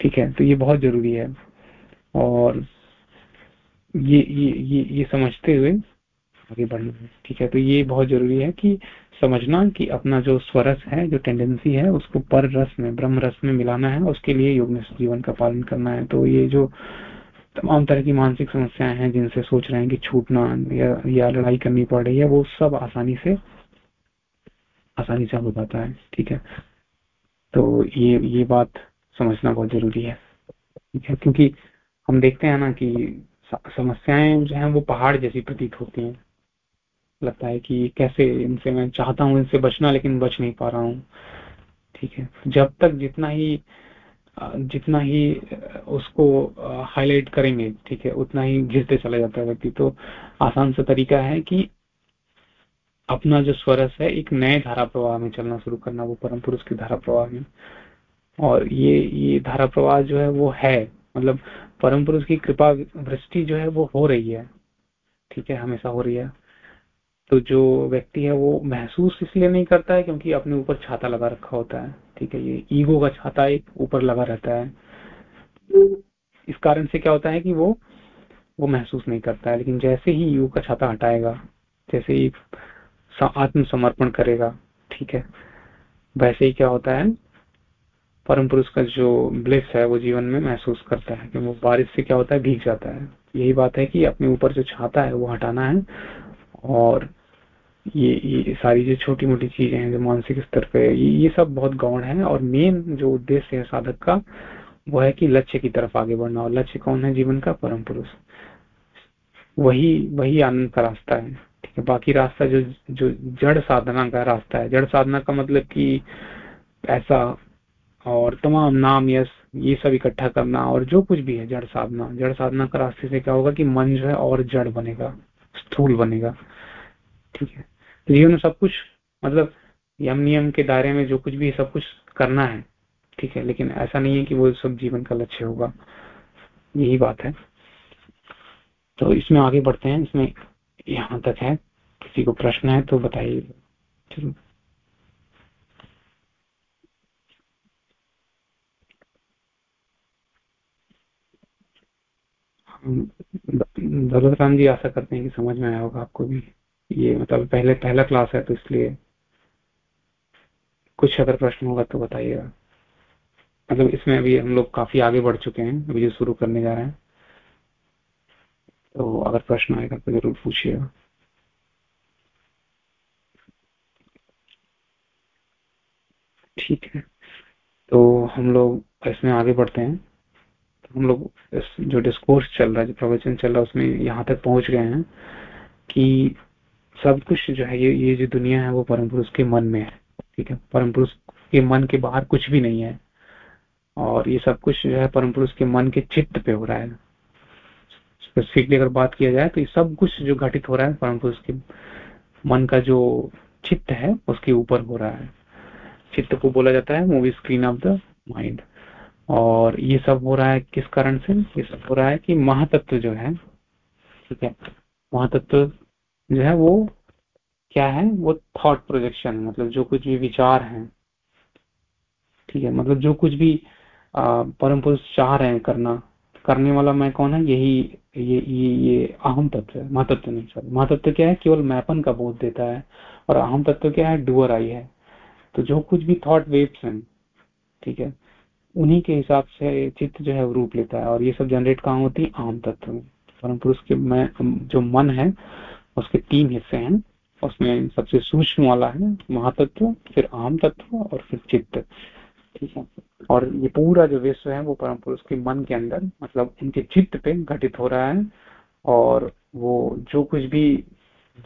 ठीक है? तो ये बहुत ज़रूरी है। और ये ये ये ये समझते हुए आगे बढ़ना है। ठीक है? तो ये बहुत ज़रूरी है कि समझना कि अपना जो स्वरस है जो टेंडेंसी है उसको पर रस में ब्रह्म रस में मिलाना है उसके लिए योग में जीवन का पालन करना है। तो ये जो तमाम तरह की मानसिक समस्याएँ हैं जिनसे सोच रहे हैं कि छूटना या, या लड़ाई करनी पड़ रही है वो सब आसानी से आसानी से हो जाता है ठीक है? तो ये ये बात समझना बहुत ज़रूरी है ठीक है? क्योंकि हम देखते हैं ना कि समस्याएँ जो है वो पहाड़ जैसी प्रतीत होती हैं। लगता है कि कैसे इनसे मैं चाहता हूँ, इनसे बचना, लेकिन बच नहीं पा रहा हूँ। ठीक है। जब तक जितना ही जितना ही उसको हाईलाइट करेंगे, ठीक है, उतना ही घिरते चला जाता है व्यक्ति। तो आसान सा तरीका है कि अपना जो स्वरस है, एक नए धारा प्रवाह में चलना शुरू करना, वो परम पुरुष की धारा प्रवाह में। और ये ये धारा प्रवाह जो है, वो है। मतलब परम पुरुष की कृपा वृष्टि जो है, वो हो रही है। ठीक है, हमेशा हो रही है। तो जो व्यक्ति है वो महसूस इसलिए नहीं करता है क्योंकि अपने ऊपर छाता लगा रखा होता है। ठीक है, ये ईगो का छाता एक ऊपर लगा रहता है। इस कारण से क्या होता है कि वो वो महसूस नहीं करता है, लेकिन जैसे ही ईगो का छाता हटाएगा, जैसे ही आत्मसमर्पण करेगा, ठीक है, वैसे ही क्या होता है, परम पुरुष का जो ब्लिस है वो जीवन में महसूस करता है, कि वो बारिश से क्या होता है, भीग जाता है। यही बात है कि अपने ऊपर जो छाता है वो हटाना है, और ये ये सारी जो छोटी मोटी चीज़ें हैं जो मानसिक स्तर पे ये, ये सब बहुत गौण है और मेन जो उद्देश्य है साधक का वो है कि लक्ष्य की तरफ़ आगे बढ़ना और लक्ष्य कौन है जीवन का? परम पुरुष। वही वही आनंद का रास्ता है। ठीक है बाकी रास्ता जो जो जड़ साधना का रास्ता है। जड़ साधना का मतलब कि पैसा और तमाम नाम यश ये सब इकट्ठा करना और जो कुछ भी है जड़ साधना। जड़ साधना का रास्ते से क्या होगा कि मन जो है और जड़ बनेगा स्थूल बनेगा। ठीक है? तो जीवन में सब कुछ मतलब यम नियम के दायरे में जो कुछ भी सब कुछ करना है, ठीक है? लेकिन ऐसा नहीं है कि वो सब जीवन का लक्ष्य होगा। यही बात है। तो इसमें आगे बढ़ते हैं। इसमें यहाँ तक है। किसी को प्रश्न है तो बताइए। ज़रूर दौलत राम जी आशा करते हैं कि समझ में आया होगा आपको भी। ये मतलब पहले, पहला क्लास है तो इसलिए कुछ अगर प्रश्न होगा तो बताइएगा। मतलब इसमें अभी हम लोग काफ़ी आगे बढ़ चुके हैं, अभी जो शुरू करने जा रहे हैं। तो अगर प्रश्न आएगा तो ज़रूर पूछिएगा। ठीक है तो हम लोग इसमें आगे बढ़ते हैं। तो हम लोग जो डिस्कोर्स चल रहा है, जो प्रवचन चल रहा है, उसमें यहाँ तक पहुँच गए हैं कि सब कुछ जो है, ये ये जो दुनिया है, वो परम पुरुष के मन में है, ठीक है? परम पुरुष के मन के बाहर कुछ भी नहीं है और ये सब कुछ जो है, परम पुरुष के मन के चित्त पे हो रहा है। स्पेसिफिकली अगर बात किया जाए तो ये सब कुछ जो घटित हो रहा है, परम पुरुष के मन का जो चित्त है, उसके ऊपर हो रहा है। चित्त को बोला जाता है movie screen of the mind और ये सब हो रहा है किस कारण से? ये सब हो रहा है कि महातत्व जो है, ठीक है? महातत्व जो है वो क्या है, वो थॉट प्रोजेक्शन मतलब जो कुछ भी विचार हैं। ठीक है मतलब जो कुछ भी परम पुरुष चाह रहे हैं करना, करने वाला मैं कौन है? यही, ये ये ये अहम तत्व है महातत्व नहीं सर महातत्व क्या है? केवल मैपन का बोध देता है, और अहम तत्व क्या है? डुअर आई है। तो जो कुछ भी थॉट वेव्स हैं, ठीक है, उन्हीं के हिसाब से चित्त जो है रूप लेता है, और ये सब जनरेट कहाँ होती है? आम तत्व में। परम पुरुष के मैं, जो मन है उसके तीन हिस्से हैं, उसमें सबसे सूक्ष्म वाला है, महातत्व, फिर आम तत्व और फिर चित्त। ठीक है? और ये पूरा जो विश्व है, वो परम पुरुष के मन के अंदर मतलब उनके चित्त पे घटित हो रहा है और वो जो कुछ भी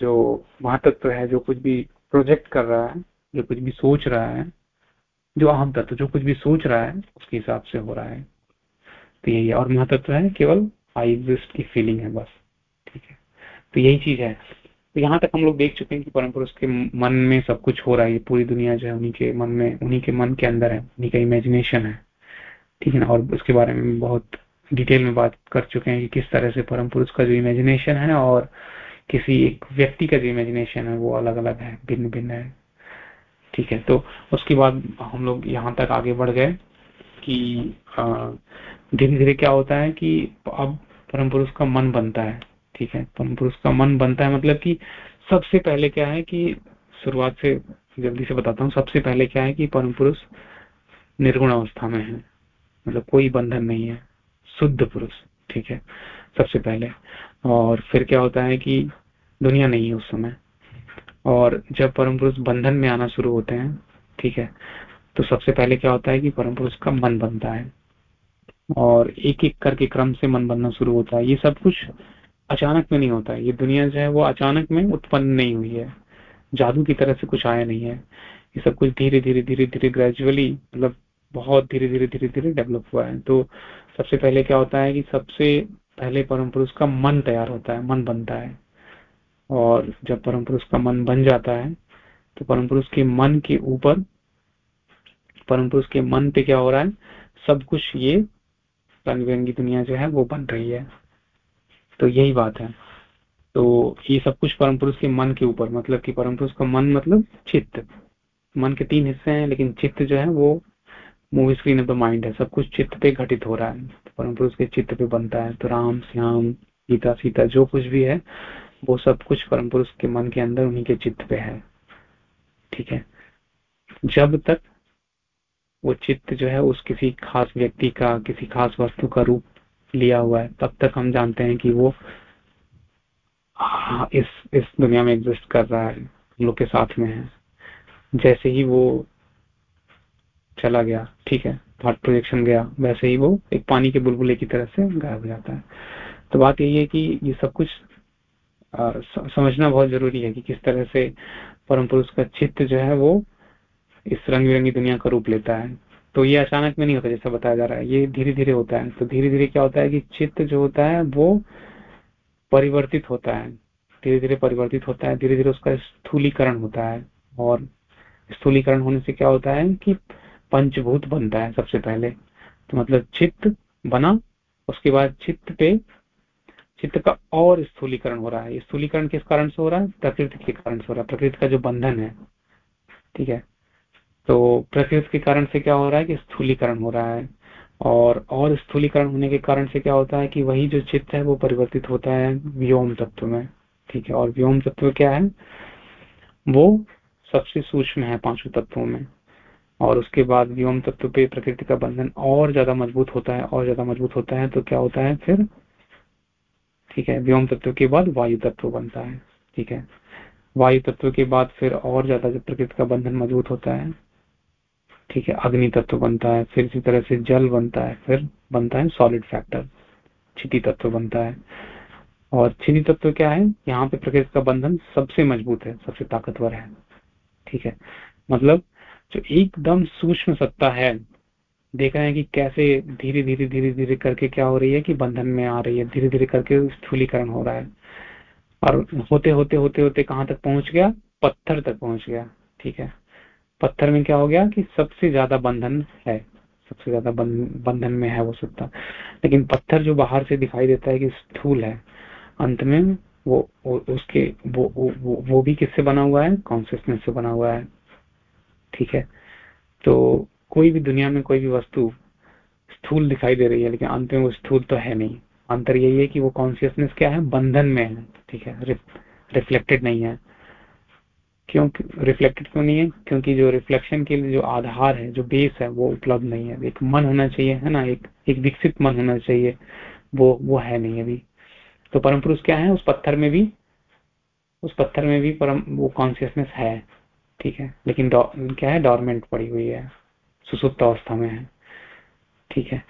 जो महातत्व है, जो कुछ भी प्रोजेक्ट कर रहा है, जो कुछ भी सोच रहा है, जो अहम तत्व, जो कुछ भी सोच रहा है, उसके हिसाब से हो रहा है। तो यही और महातत्व है केवल आई एग्जिस्ट की फीलिंग है बस। ठीक है? तो यही चीज़ है। तो यहाँ तक हम लोग देख चुके हैं कि परम पुरुष के मन में सब कुछ हो रहा है। पूरी दुनिया जो है उन्हीं के मन में, उन्हीं के मन के अंदर है, उन्हीं का इमेजिनेशन है। ठीक है ना? और उसके बारे में बहुत डिटेल में बात कर चुके हैं कि किस तरह से परम पुरुष का जो इमेजिनेशन है और किसी एक व्यक्ति का जो इमेजिनेशन है वो अलग अलग है भिन्न भिन्न है। ठीक है? तो उसके बाद हम लोग यहाँ तक आगे बढ़ गए कि धीरे धीरे क्या होता है कि अब परम पुरुष का मन बनता है। ठीक है परम पुरुष का मन बनता है। मतलब कि सबसे पहले क्या है कि शुरुआत से जल्दी से बताता हूँ, सबसे पहले क्या है कि परम पुरुष निर्गुण अवस्था में है। मतलब कोई बंधन नहीं है, शुद्ध पुरुष, ठीक है, सबसे पहले। और फिर क्या होता है कि दुनिया नहीं है उस समय। और जब परम पुरुष बंधन में आना शुरू होते हैं, ठीक है तो सबसे पहले क्या होता है कि परम पुरुष का मन बनता है। और एक एक करके क्रम से मन बनना शुरू होता है। ये सब कुछ अचानक में नहीं होता है। ये दुनिया जो है, वो अचानक में उत्पन्न नहीं हुई है। जादू की तरह से कुछ आया नहीं है। ये सब कुछ धीरे धीरे धीरे धीरे ग्रेजुअली मतलब बहुत धीरे धीरे धीरे धीरे डेवलप हुआ है। तो सबसे पहले क्या होता है कि सबसे पहले परम पुरुष का मन तैयार होता है, मन बनता है। और जब परम पुरुष का मन बन जाता है तो परम पुरुष के मन के ऊपर, परम पुरुष के मन पे क्या हो रहा है? सब कुछ ये रंग बिरंगी दुनिया जो है, वो बन रही है। तो यही बात है। तो ये सब कुछ परम पुरुष के मन के ऊपर मतलब कि परम पुरुष का मन मतलब चित्त। मन के तीन हिस्से हैं, लेकिन चित्त जो है वो movie screen of the mind है। सब कुछ चित्त पे घटित हो रहा है। परम पुरुष के चित्त पे बनता है। तो राम, श्याम, गीता, सीता, जो कुछ भी है, वो सब कुछ परम पुरुष के मन के अंदर उन्हीं के चित्त पे है। ठीक है? जब तक वो चित्त जो है, उस किसी खास व्यक्ति का, किसी खास वस्तु का रूप लिया हुआ है। तब तक हम जानते हैं कि वो इस इस दुनिया में एग्जिस्ट कर रहा है। हम लोग के साथ में है। जैसे ही वो चला गया ठीक है थॉट प्रोजेक्शन गया वैसे ही वो एक पानी के बुलबुले की तरह से गायब हो जाता है। तो बात यही है कि ये सब कुछ आ, समझना बहुत ज़रूरी है कि किस तरह से परम पुरुष का चित्त जो है वो इस रंग बिरंगी दुनिया का रूप लेता है। तो ये अचानक में नहीं होता जैसा बताया जा रहा है, ये धीरे धीरे होता है। तो धीरे धीरे क्या होता है कि चित्त जो होता है, वो परिवर्तित होता है। धीरे धीरे परिवर्तित होता है धीरे धीरे उसका स्थूलीकरण होता है। और स्थूलीकरण होने से क्या होता है कि पंचभूत बनता है सबसे पहले। तो मतलब चित्त बना, उसके बाद चित्त पे, चित्त का और स्थूलीकरण हो रहा है। स्थूलीकरण किस कारण से हो रहा है? प्रकृति के कारण से हो रहा है। प्रकृति का जो बंधन है, ठीक है? तो प्रकृति के कारण से क्या हो रहा है कि स्थूलीकरण हो रहा है। और और स्थूलीकरण होने के कारण से क्या होता है कि वही जो चित्त है वो परिवर्तित होता है व्योम तत्व में, ठीक है? और व्योम तत्व क्या है? वो सबसे सूक्ष्म है पाँचों तत्वों में। और उसके बाद व्योम तत्व पे प्रकृति का बंधन और ज़्यादा मज़बूत होता है, और ज़्यादा मज़बूत होता है तो क्या होता है फिर? ठीक है, व्योम तत्व के बाद वायु तत्व बनता है, ठीक है? वायु तत्व के बाद फिर और ज़्यादा प्रकृति का बंधन मज़बूत होता है ठीक है, अग्नि तत्व बनता है, फिर इसी तरह से जल बनता है, फिर बनता है सॉलिड फैक्टर छिटी तत्व बनता है। और छिटी तत्व क्या है? यहाँ पे प्रकृति का बंधन सबसे मज़बूत है, सबसे ताकतवर है, ठीक है। मतलब जो एकदम सूक्ष्म सत्ता है, देख रहे हैं कि कैसे धीरे धीरे धीरे धीरे करके क्या हो रही है कि बंधन में आ रही है, धीरे धीरे करके स्थूलीकरण हो रहा है। और होते होते होते होते कहाँ तक पहुँच गया? पत्थर तक पहुँच गया, ठीक है। पत्थर में क्या हो गया कि सबसे ज़्यादा बंधन है सबसे ज़्यादा बंधन में है वो सत्ता। लेकिन पत्थर जो बाहर से दिखाई देता है कि स्थूल है अंत में वो, उसके वो, वो वो भी किससे बना हुआ है? कॉन्सियसनेस से बना हुआ है। ठीक है? तो कोई भी दुनिया में कोई भी वस्तु स्थूल दिखाई दे रही है लेकिन अंत में वो स्थूल तो है नहीं। अंतर यही है कि वो कॉन्सियसनेस क्या है? बंधन में है। ठीक है? रिफ्लेक्टेड नहीं है। क्यों रिफ्लेक्टेड क्यों नहीं है? क्योंकि जो रिफ्लेक्शन के लिए जो आधार है, जो बेस है, वो उपलब्ध नहीं है एक मन होना चाहिए, है ना? एक एक विकसित मन होना चाहिए। वो वो है नहीं अभी। तो परम पुरुष क्या है? उस पत्थर में भी, उस पत्थर में भी परम, वो कॉन्सियसनेस है। ठीक है? लेकिन क्या है? डॉर्मेंट पड़ी हुई है। सुसुप्त अवस्था में है। ठीक है?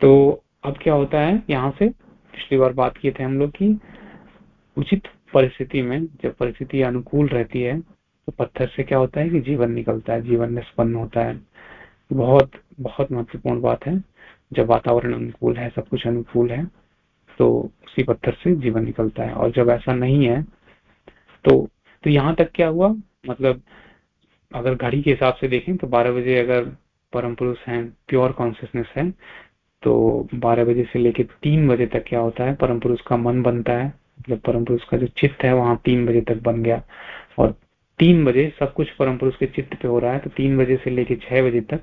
तो अब क्या होता है? यहाँ से पिछली बार बात किए थे हम लोग की उचित परिस्थिति में जब परिस्थिति अनुकूल रहती है तो पत्थर से क्या होता है कि जीवन निकलता है, जीवन निष्पन्न होता है। बहुत बहुत महत्वपूर्ण बात है। जब वातावरण अनुकूल है, सब कुछ अनुकूल है तो उसी पत्थर से जीवन निकलता है। और जब ऐसा नहीं है तो तो यहाँ तक क्या हुआ? मतलब अगर घड़ी के हिसाब से देखें तो 12 बजे अगर परम पुरुष हैं प्योर कॉन्सियसनेस है तो 12 बजे से लेकर तीन बजे तक क्या होता है? परम पुरुष का मन बनता है। मतलब परम पुरुष का जो चित्त है, वहाँ तीन बजे तक बन गया। और तीन बजे सब कुछ परम पुरुष के चित्त पे हो रहा है तो तीन बजे से लेके छह बजे तक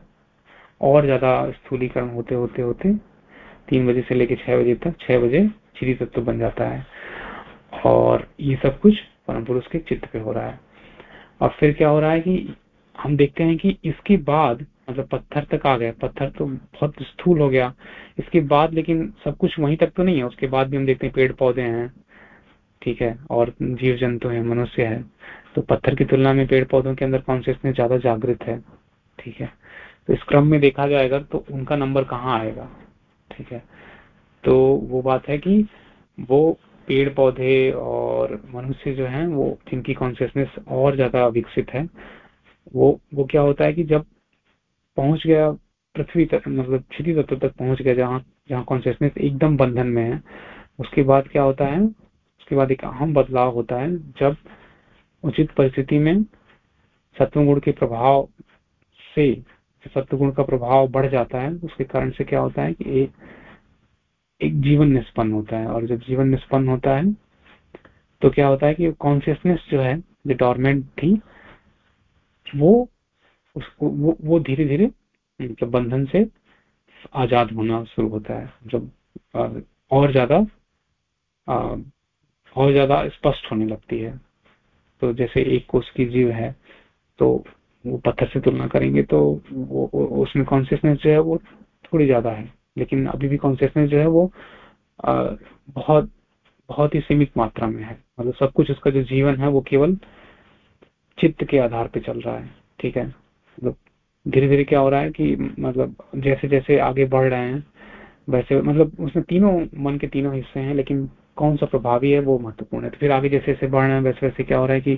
और ज़्यादा स्थूलीकरण होते होते होते तीन बजे से लेके छह बजे तक, छह बजे श्री तत्व बन जाता है। और ये सब कुछ परम पुरुष के चित्त पे हो रहा है। और फिर क्या हो रहा है कि हम देखते हैं कि इसके बाद मतलब पत्थर तक आ गया, पत्थर तो बहुत स्थूल हो गया। इसके बाद लेकिन सब कुछ वहीं तक तो नहीं है, उसके बाद भी हम देखते हैं पेड़ पौधे हैं ठीक है? और जीव जंतु है, मनुष्य है। तो पत्थर की तुलना में पेड़ पौधों के अंदर कॉन्सियसनेस ज़्यादा जागृत है। ठीक है? तो इस क्रम में देखा जाएगा तो उनका नंबर कहाँ आएगा? ठीक है? तो वो बात है कि वो पेड़ पौधे और मनुष्य जो है, वो जिनकी कॉन्सियसनेस और ज़्यादा विकसित है, वो वो क्या होता है कि जब पहुँच गया पृथ्वी तक मतलब क्षिति तत्व तक पहुँच गया, जहाँ जहाँ कॉन्सियसनेस एकदम बंधन में है, उसके बाद क्या होता है उसके बाद एक अहम बदलाव होता है जब उचित परिस्थिति में सत्वगुण के प्रभाव से सत्वगुण का प्रभाव बढ़ जाता है उसके कारण से क्या होता है कि एक, एक जीवन निष्पन्न होता है। और जब जीवन निष्पन्न होता है तो क्या होता है कि कॉन्सियसनेस जो है जो डॉर्मेंट थी वो उसको वो वो धीरे धीरे मतलब बंधन से आज़ाद होना शुरू होता है। जब और ज़्यादा और ज़्यादा स्पष्ट होने लगती है। तो जैसे एक कोष की जीव है तो वो पत्थर से तुलना करेंगे तो वो, उसमें कॉन्सियसनेस जो है वो थोड़ी ज़्यादा है। लेकिन अभी भी कॉन्सियसनेस जो है वो आ, बहुत बहुत ही सीमित मात्रा में है। मतलब सब कुछ उसका जो जीवन है वो केवल चित्त के आधार पे चल रहा है। ठीक है? मतलब धीरे धीरे क्या हो रहा है कि मतलब जैसे जैसे आगे बढ़ रहे हैं वैसे मतलब उसमें तीनों मन के तीनों हिस्से हैं लेकिन कौन सा प्रभावी है वो महत्वपूर्ण है। तो फिर आगे जैसे जैसे बढ़ रहे हैं, वैसे वैसे क्या हो रहा है कि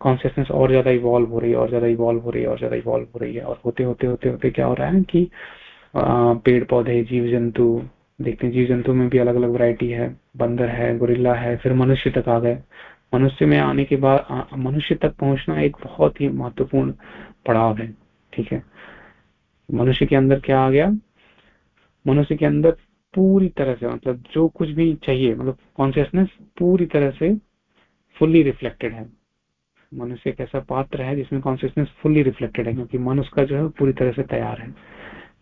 कॉन्सियसनेस और ज़्यादा इवॉल्व हो रही है, और ज़्यादा इवॉल्व हो रही है, और ज़्यादा इवॉल्व हो रही है। और होते होते होते होते क्या हो रहा है कि पेड़ पौधे जीव जंतु देखते हैं जीव जंतु में भी अलग अलग वैरायटी है। बंदर है गोरिल्ला है, फिर मनुष्य तक आ गए। मनुष्य में आने के बाद मनुष्य तक पहुँचना एक बहुत ही महत्वपूर्ण पड़ाव है, ठीक है? मनुष्य के अंदर क्या आ गया? मनुष्य के अंदर पूरी तरह से मतलब जो कुछ भी चाहिए मतलब कॉन्सियसनेस पूरी तरह से फुल्ली रिफ्लेक्टेड है। मनुष्य एक ऐसा पात्र है जिसमें कॉन्सियसनेस फुल्ली रिफ्लेक्टेड है क्योंकि मन उसका जो है पूरी तरह से तैयार है।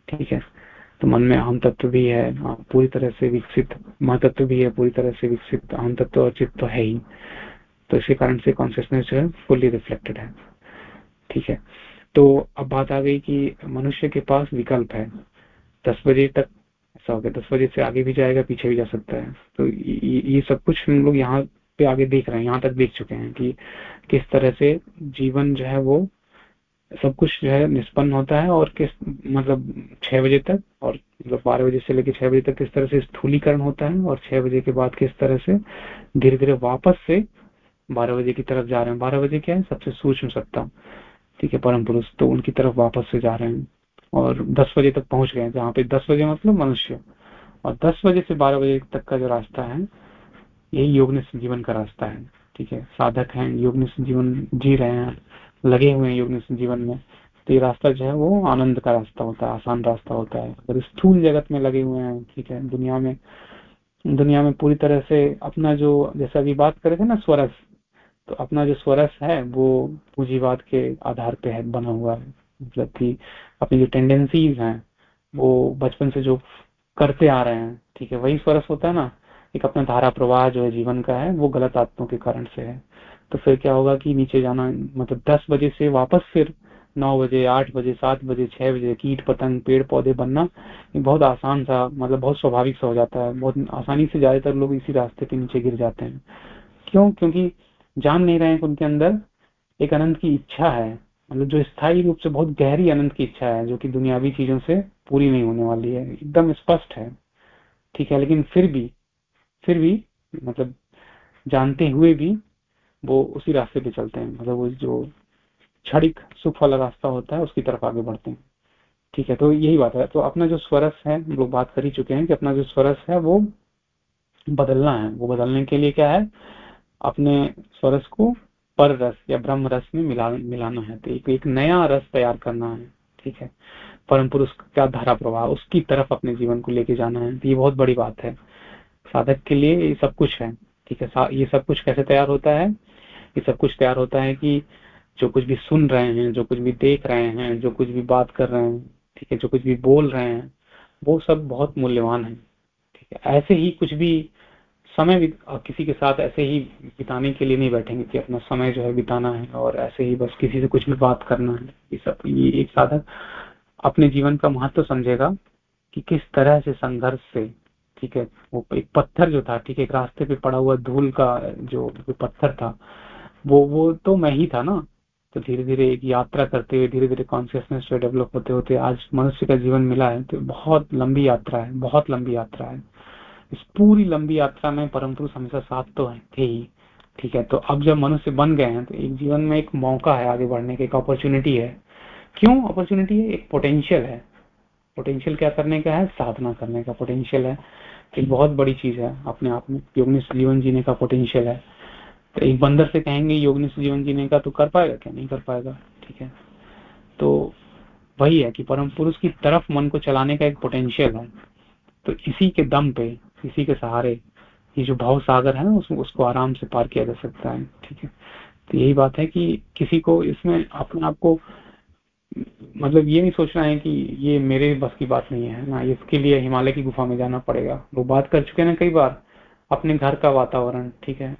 ठीक है? तो मन में अहम तत्व भी है हाँ, पूरी तरह से विकसित महतत्व भी है पूरी तरह से विकसित अहम तत्व और चित्त तो है ही। तो इसी कारण से कॉन्सियसनेस जो है फुल्ली रिफ्लेक्टेड है। ठीक है? तो अब बात आ गई कि मनुष्य के पास विकल्प है। दस बजे तक ऐसा हो गया। दस बजे से आगे भी जाएगा, पीछे भी जा सकता है। तो ये सब कुछ हम लोग यहाँ पे आगे देख रहे हैं, यहाँ तक देख चुके हैं कि किस तरह से जीवन जो है वो सब कुछ जो है निष्पन्न होता है और किस मतलब छह बजे तक और मतलब बारह बजे से लेकर छह बजे तक किस तरह से स्थूलीकरण होता है और छह बजे के बाद किस तरह से धीरे धीरे वापस से बारह बजे की तरफ़ जा रहे हैं। बारह बजे क्या है? सबसे सूक्ष्म सत्ता, ठीक है, परम पुरुष। तो उनकी तरफ़ वापस से जा रहे हैं। और दस बजे तक पहुँच गए, जहाँ पे दस बजे मतलब मनुष्य। और दस बजे से बारह बजे तक का जो रास्ता है, यही योग जीवन का रास्ता है, ठीक है? साधक हैं योग जीवन जी रहे हैं, लगे हुए हैं योग जीवन में। तो ये रास्ता जो है वो आनंद का रास्ता होता है, आसान रास्ता होता है। अगर स्थूल जगत में लगे हुए हैं, ठीक है, दुनिया में दुनिया में पूरी तरह से अपना जो, जैसा अभी बात करे थे ना स्वरस तो अपना जो स्वरस है, वो पूंजीवाद के आधार पे है, बना हुआ है। मतलब कि अपनी जो टेंडेंसीज हैं वो बचपन से जो करते आ रहे हैं ठीक है वही स्वरस होता है ना एक अपना धारा प्रवाह जो है जीवन का है वो गलत आत्मों के कारण से है। तो फिर क्या होगा कि नीचे जाना मतलब दस बजे से वापस फिर नौ बजे आठ बजे सात बजे छह बजे कीट पतंग पेड़ पौधे बनना ये बहुत आसान सा मतलब बहुत स्वाभाविक सा हो जाता है। बहुत आसानी से ज़्यादातर लोग इसी रास्ते पे नीचे गिर जाते हैं। क्यों? क्योंकि जान नहीं रहे हैं उनके अंदर एक अनंत की इच्छा है। मतलब जो स्थायी रूप से बहुत गहरी आनंद की इच्छा है, जो कि दुनियावी चीज़ों से पूरी नहीं होने वाली है, एकदम स्पष्ट है, ठीक है, लेकिन फिर भी फिर भी मतलब जानते हुए भी वो उसी रास्ते पे चलते हैं मतलब वो जो क्षणिक सुख वाला रास्ता होता है, उसकी तरफ़ आगे बढ़ते हैं, ठीक है तो यही बात है। तो अपना जो स्वरस है, हम लोग बात कर ही चुके हैं कि अपना जो स्वरस है, वो बदलना है, वो बदलने के लिए क्या है, अपने स्वरस को पर रस या ब्रह्म रस में मिला मिलाना है। तो एक, एक नया रस तैयार करना है ठीक है? परम पुरुष का धारा प्रवाह उसकी तरफ़ अपने जीवन को लेके जाना है। ये बहुत बड़ी बात है। साधक के लिए ये सब कुछ है ठीक है? ये सब कुछ कैसे तैयार होता है? ये सब कुछ तैयार होता है कि जो कुछ भी सुन रहे हैं जो कुछ भी देख रहे हैं जो कुछ भी बात कर रहे हैं ठीक है? जो कुछ भी बोल रहे हैं वो सब बहुत मूल्यवान है ठीक है? ऐसे ही कुछ भी समय किसी के साथ ऐसे ही बिताने के लिए नहीं बैठेंगे कि अपना समय जो है बिताना है और ऐसे ही बस किसी से कुछ भी बात करना है। ये सब ये एक साधक अपने जीवन का महत्व समझेगा कि किस तरह से संघर्ष से ठीक है वो एक पत्थर जो था ठीक है एक रास्ते पे पड़ा हुआ धूल का जो, पत्थर था वो वो तो मैं ही था ना। तो धीरे धीरे एक यात्रा करते हुए धीरे धीरे कॉन्सियसनेस जो डेवलप होते होते आज मनुष्य का जीवन मिला है तो बहुत लंबी यात्रा है बहुत लंबी यात्रा है। इस पूरी लंबी यात्रा में परम पुरुष हमेशा साथ तो है, थे ही। ठीक है तो अब जब मनुष्य बन गए हैं तो एक जीवन में एक मौका है आगे बढ़ने का, एक अपॉर्चुनिटी है। क्यों अपॉर्चुनिटी है? एक पोटेंशियल है। पोटेंशियल क्या करने का है? साधना करने का पोटेंशियल है। एक बहुत बड़ी चीज़ है, अपने आप में योगनिष्ठ जीवन जीने का पोटेंशियल है। तो एक बंदर से कहेंगे, योगनिष्ठ जीवन जीने का तो कर पाएगा क्या? नहीं कर पाएगा। ठीक है। तो वही है कि परम पुरुष की तरफ़ मन को चलाने का एक पोटेंशियल है। तो इसी के दम पे इसी के सहारे ये जो भाव सागर है ना उसमें उसको आराम से पार किया जा सकता है, ठीक है? तो यही बात है कि किसी को इसमें अपने आप को मतलब ये नहीं सोचना है कि ये मेरे बस की बात नहीं है, ना इसके लिए हिमालय की गुफा में जाना पड़ेगा। वो बात कर चुके ना कई बार, अपने घर का वातावरण, ठीक है?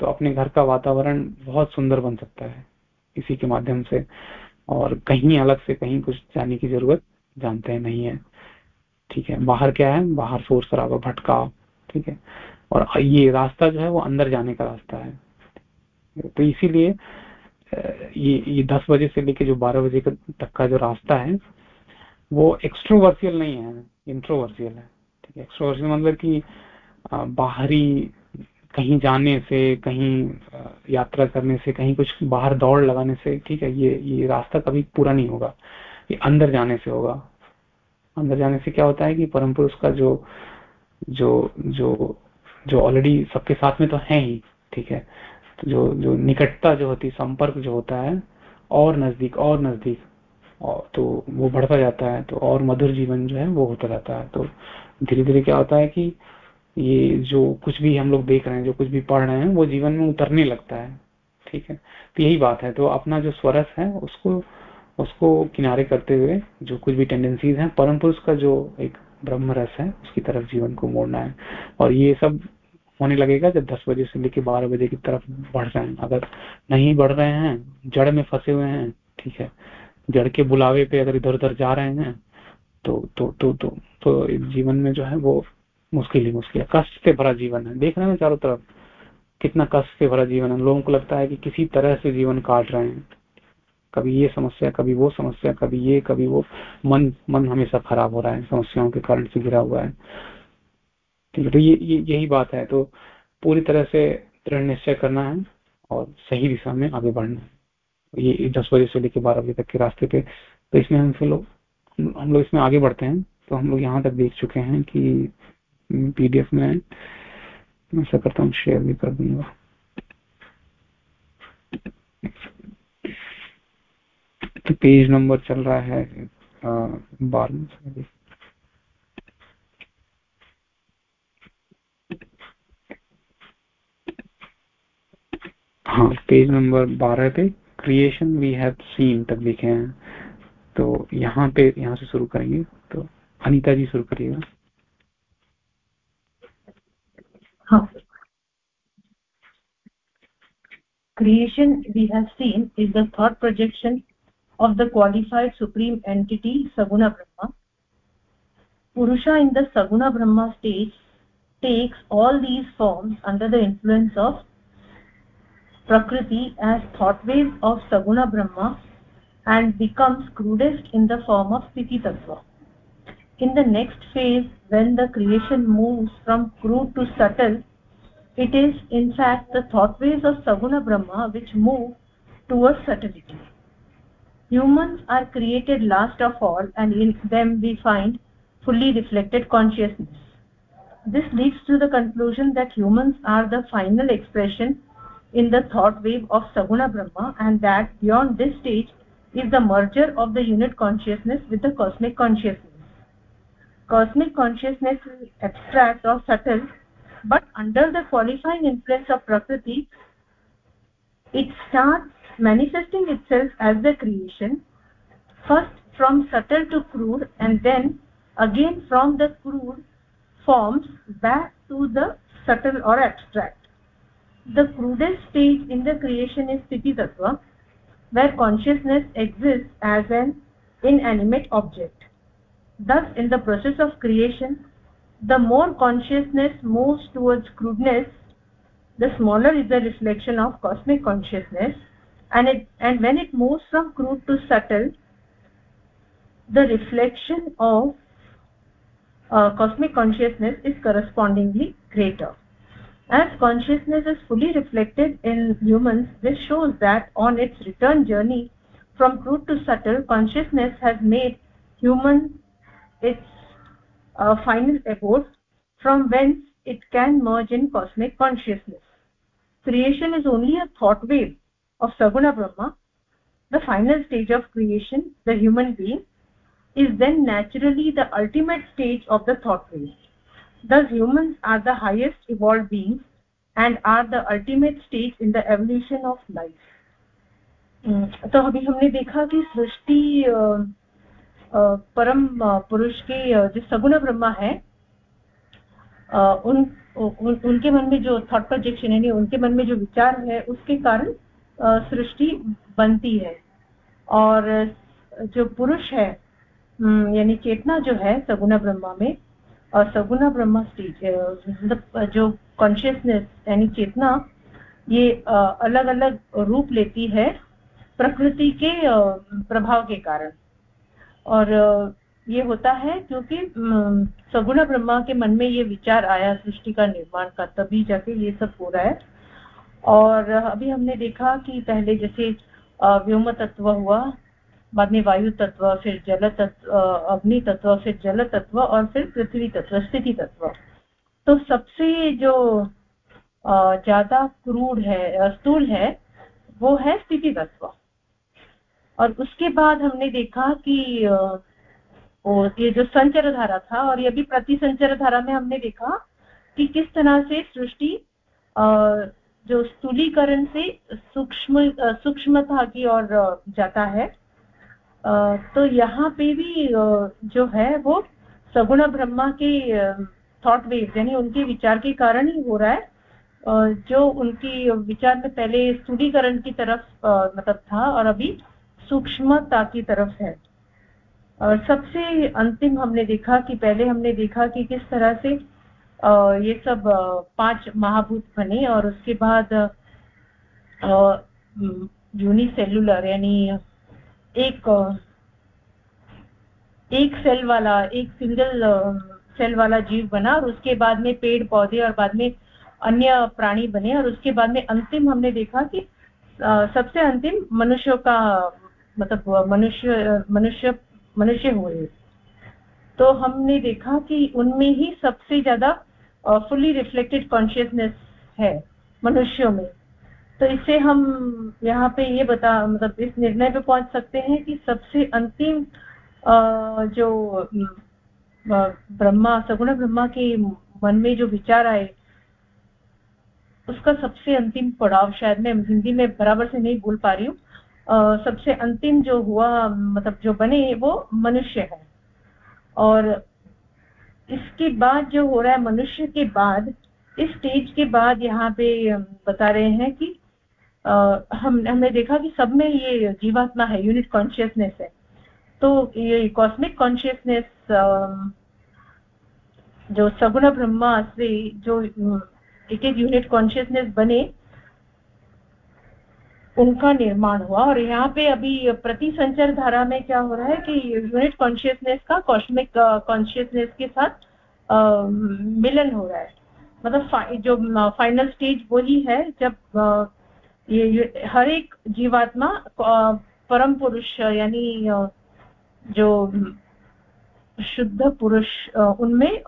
तो अपने घर का वातावरण बहुत सुंदर बन सकता है, इसी के माध्यम से। और कहीं अलग से कहीं कुछ जाने की ज़रूरत जानते हैं नहीं है। ठीक है, बाहर क्या है, बाहर शोर शराबा भटकाव ठीक है। और ये रास्ता जो है वो अंदर जाने का रास्ता है। तो इसीलिए ये ये दस बजे से लेके जो बारह बजे तक का जो रास्ता है, वो एक्स्ट्रोवर्सियल नहीं है इंट्रोवर्सियल है, ठीक है। एक्स्ट्रोवर्सियल मतलब कि बाहरी कहीं जाने से, कहीं यात्रा करने से, कहीं कुछ बाहर दौड़ लगाने से, ठीक है, ये ये रास्ता कभी पूरा नहीं होगा, ये अंदर जाने से होगा। अंदर जाने से क्या होता है कि परम पुरुष का जो जो जो जो ऑलरेडी सबके साथ में तो है ही, ठीक है? तो जो जो निकटता जो होती, संपर्क जो होता है, और नज़दीक और नज़दीक तो वो बढ़ता जाता है तो और मधुर जीवन जो है वो होता रहता है। तो धीरे धीरे क्या होता है कि ये जो कुछ भी हम लोग देख रहे हैं, जो कुछ भी पढ़ रहे हैं, वो जीवन में उतरने लगता है, ठीक है? तो यही बात है। तो अपना जो स्वरस है, उसको उसको किनारे करते हुए जो कुछ भी टेंडेंसीज हैं परम पुरुष का जो एक ब्रह्म रस है उसकी तरफ़ जीवन को मोड़ना है। और ये सब होने लगेगा जब 10 बजे से लेकर 12 बजे की तरफ़ बढ़ रहे हैं। अगर नहीं बढ़ रहे हैं जड़ में फंसे हुए हैं ठीक है जड़ के बुलावे पे अगर इधर उधर जा रहे हैं तो तो तो तो, तो जीवन में जो है वो मुश्किल ही मुश्किल है। कष्ट से भरा जीवन है। देख रहे हैं चारों तरफ़ कितना कष्ट से भरा जीवन है। लोगों को लगता है कि किसी तरह से जीवन काट रहे हैं। कभी ये समस्या कभी वो समस्या कभी ये कभी वो। मन मन हमेशा खराब हो रहा है समस्याओं के कारण से घिरा हुआ है। ठीक है तो ये, ये यही बात है। तो पूरी तरह से दृढ़ निश्चय करना है और सही दिशा में आगे बढ़ना है। ये दस बजे से लेकर बारह बजे तक के रास्ते पे। तो इसमें हम लोग हम लोग इसमें आगे बढ़ते हैं। तो हम लोग यहाँ तक देख चुके हैं कि पीडीएफ में ऐसा करता हूँ शेयर भी कर दूँगा। तो पेज नंबर चल रहा है बारह हाँ पेज नंबर बारह पे क्रिएशन वी हैव सीन तक लिखे हैं। तो यहाँ पे, यहाँ से शुरू करेंगे। तो अनीता जी शुरू करिएगा। हाँ। Creation we have seen is the thought projection of the qualified supreme entity saguna brahma. Purusha in the saguna brahma stage takes all these forms under the influence of prakriti as thought waves of saguna brahma and becomes crudest in the form of sthiti tattva. In the next phase when the creation moves from crude to subtle it is in fact the thought waves of saguna brahma which move towards subtlety humans are created last of all and in them we find fully reflected consciousness. This leads to the conclusion that humans are the final expression in the thought wave of saguna brahma and that beyond this stage is the merger of the unit consciousness with the cosmic consciousness. Cosmic consciousness is abstract or subtle but under the qualifying influence of prakriti it starts manifesting itself as the creation first from subtle to crude and then again from the crude forms back to the subtle or abstract. The crudest stage in the creation is sthiti tattva where consciousness exists as an inanimate object. Thus in the process of creation the more consciousness moves towards crudeness the smaller is the reflection of cosmic consciousness and it and when it moves from crude to subtle the reflection of uh, cosmic consciousness is correspondingly greater. As consciousness is fully reflected in humans this shows that on its return journey from crude to subtle consciousness has made human its uh, final abode from whence it can merge in cosmic consciousness. Creation is only a thought wave of saguna brahma the final stage of creation the human being is then naturally the ultimate stage of the thought wave thus humans are the highest evolved beings and are the ultimate stage in the evolution of life तो अभी हमने देखा कि सृष्टि परम पुरुष के जो सगुण ब्रह्मा है उन, उन उनके मन में जो थॉट प्रोजेक्शन यानी उनके मन में जो विचार है उसके कारण सृष्टि बनती है। और जो पुरुष है यानी चेतना जो है, सगुना ब्रह्मा में और सगुना ब्रह्मा स्टेज मतलब जो कॉन्शियसनेस यानी चेतना, ये अलग अलग रूप लेती है प्रकृति के प्रभाव के कारण। और ये होता है क्योंकि सगुण ब्रह्मा के मन में ये विचार आया, सृष्टि का निर्माण का, तभी जाके ये सब हो रहा है। और अभी हमने देखा कि पहले जैसे व्योम तत्व हुआ, बाद में वायु तत्व, फिर जल तत्व अग्नि तत्व, फिर जल तत्व और फिर पृथ्वी तत्व, स्थिति तत्व। तो सबसे जो ज़्यादा क्रूड है स्थूल है, वो है स्थिति तत्व। और उसके बाद हमने देखा कि ये जो संचर धारा था और ये भी प्रति संचर धारा में हमने देखा कि किस तरह से सृष्टि जो स्थूलीकरण से सूक्ष्म सूक्ष्मता की ओर जाता है तो यहाँ पे भी जो है वो सगुण ब्रह्मा के थॉट वेव यानी उनके विचार के कारण ही हो रहा है जो उनकी विचार में पहले स्थूलीकरण की तरफ़ मतलब था और अभी सूक्ष्मता की तरफ़ है। और सबसे अंतिम हमने देखा कि पहले हमने देखा कि किस तरह से ये सब पाँच महाभूत बने और उसके बाद यूनिसेल्युलर यानी एक एक सेल वाला, एक सिंगल सेल वाला जीव बना और उसके बाद में पेड़, पौधे और बाद में अन्य प्राणी बने और उसके बाद में अंतिम हमने देखा कि सबसे अंतिम मनुष्यों का मतलब मनुष्य मनुष्य मनुष्य हुए। तो हमने देखा कि उनमें ही सबसे ज़्यादा फुल्ली रिफ्लेक्टेड कॉन्शियसनेस है मनुष्यों में। तो इससे हम यहाँ पे ये बता मतलब इस निर्णय पे पहुँच सकते हैं कि सबसे अंतिम जो ब्रह्मा, सगुण ब्रह्मा के मन में जो विचार आए, उसका सबसे अंतिम पड़ाव शायद मैं हिंदी में बराबर से नहीं बोल पा रही हूँ। सबसे अंतिम जो हुआ मतलब जो बने, वो मनुष्य है। और इसके बाद जो हो रहा है मनुष्य के बाद इस स्टेज के बाद यहाँ पे बता रहे हैं कि आ, हम हमने देखा कि सब में ये जीवात्मा है यूनिट कॉन्शियसनेस है। तो ये कॉस्मिक कॉन्शियसनेस जो सगुण ब्रह्मा से जो एक एक यूनिट कॉन्शियसनेस बने उनका निर्माण हुआ। और यहाँ पे अभी प्रति संचर धारा में क्या हो रहा है कि यूनिट कॉन्शियसनेस का कॉस्मिक कॉन्शियसनेस के साथ आ, मिलन हो रहा है। मतलब फा, जो फाइनल स्टेज वही है जब आ, ये, ये हर एक जीवात्मा परम पुरुष यानी जो शुद्ध पुरुष उनमें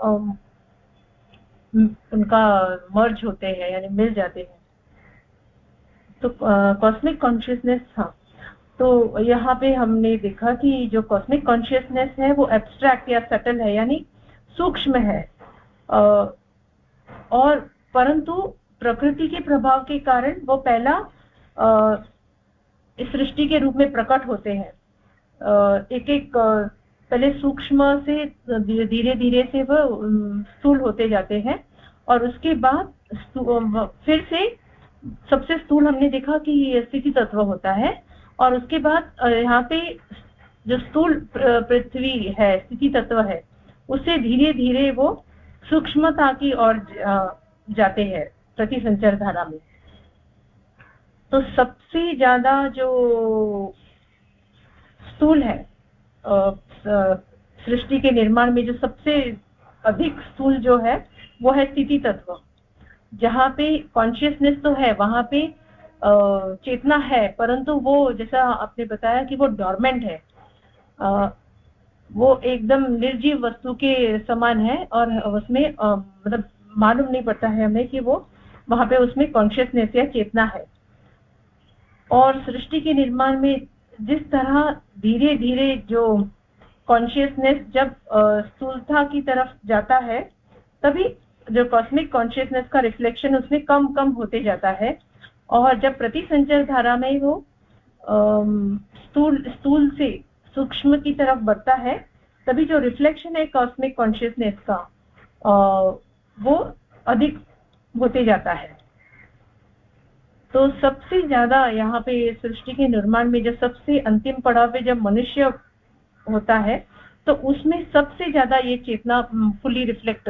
उनका मर्ज होते हैं यानी मिल जाते हैं। तो कॉस्मिक कॉन्शियसनेस था। तो यहाँ पे हमने देखा कि जो कॉस्मिक कॉन्शियसनेस है, वो एब्स्ट्रैक्ट या सटल है, यानी सूक्ष्म है। और परंतु प्रकृति के प्रभाव के कारण वो पहला इस सृष्टि के रूप में प्रकट होते हैं। एक एक पहले सूक्ष्म से धीरे धीरे से वह स्थूल होते जाते हैं और उसके बाद फिर से सबसे स्थूल हमने देखा कि स्थिति तत्व होता है और उसके बाद यहाँ पे जो स्थूल पृथ्वी है, स्थिति तत्व है, उससे धीरे धीरे वो सूक्ष्मता की ओर जाते हैं प्रति संचार धारा में। तो सबसे ज़्यादा जो स्थूल है सृष्टि के निर्माण में जो सबसे अधिक स्थूल जो है, वो है स्थिति तत्व। जहाँ पे कॉन्शियसनेस तो है, वहाँ पे चेतना है, परंतु वो जैसा आपने बताया कि वो डॉर्मेंट है। वो एकदम निर्जीव वस्तु के समान है और उसमें मतलब मालूम नहीं पड़ता है हमें कि वो वहाँ पे उसमें कॉन्शियसनेस या चेतना है। और सृष्टि के निर्माण में जिस तरह धीरे धीरे जो कॉन्शियसनेस जब स्थूलता की तरफ़ जाता है, तभी जो कॉस्मिक कॉन्शियसनेस का रिफ्लेक्शन उसमें कम कम होते जाता है। और जब प्रति संचर धारा में वो स्थूल स्थूल से सूक्ष्म की तरफ़ बढ़ता है तभी जो रिफ्लेक्शन है कॉस्मिक कॉन्शियसनेस का आ, वो अधिक होते जाता है। तो सबसे ज़्यादा यहाँ पे सृष्टि के निर्माण में जो सबसे अंतिम पड़ाव पे जब मनुष्य होता है तो उसमें सबसे ज़्यादा ये चेतना फुली रिफ्लेक्ट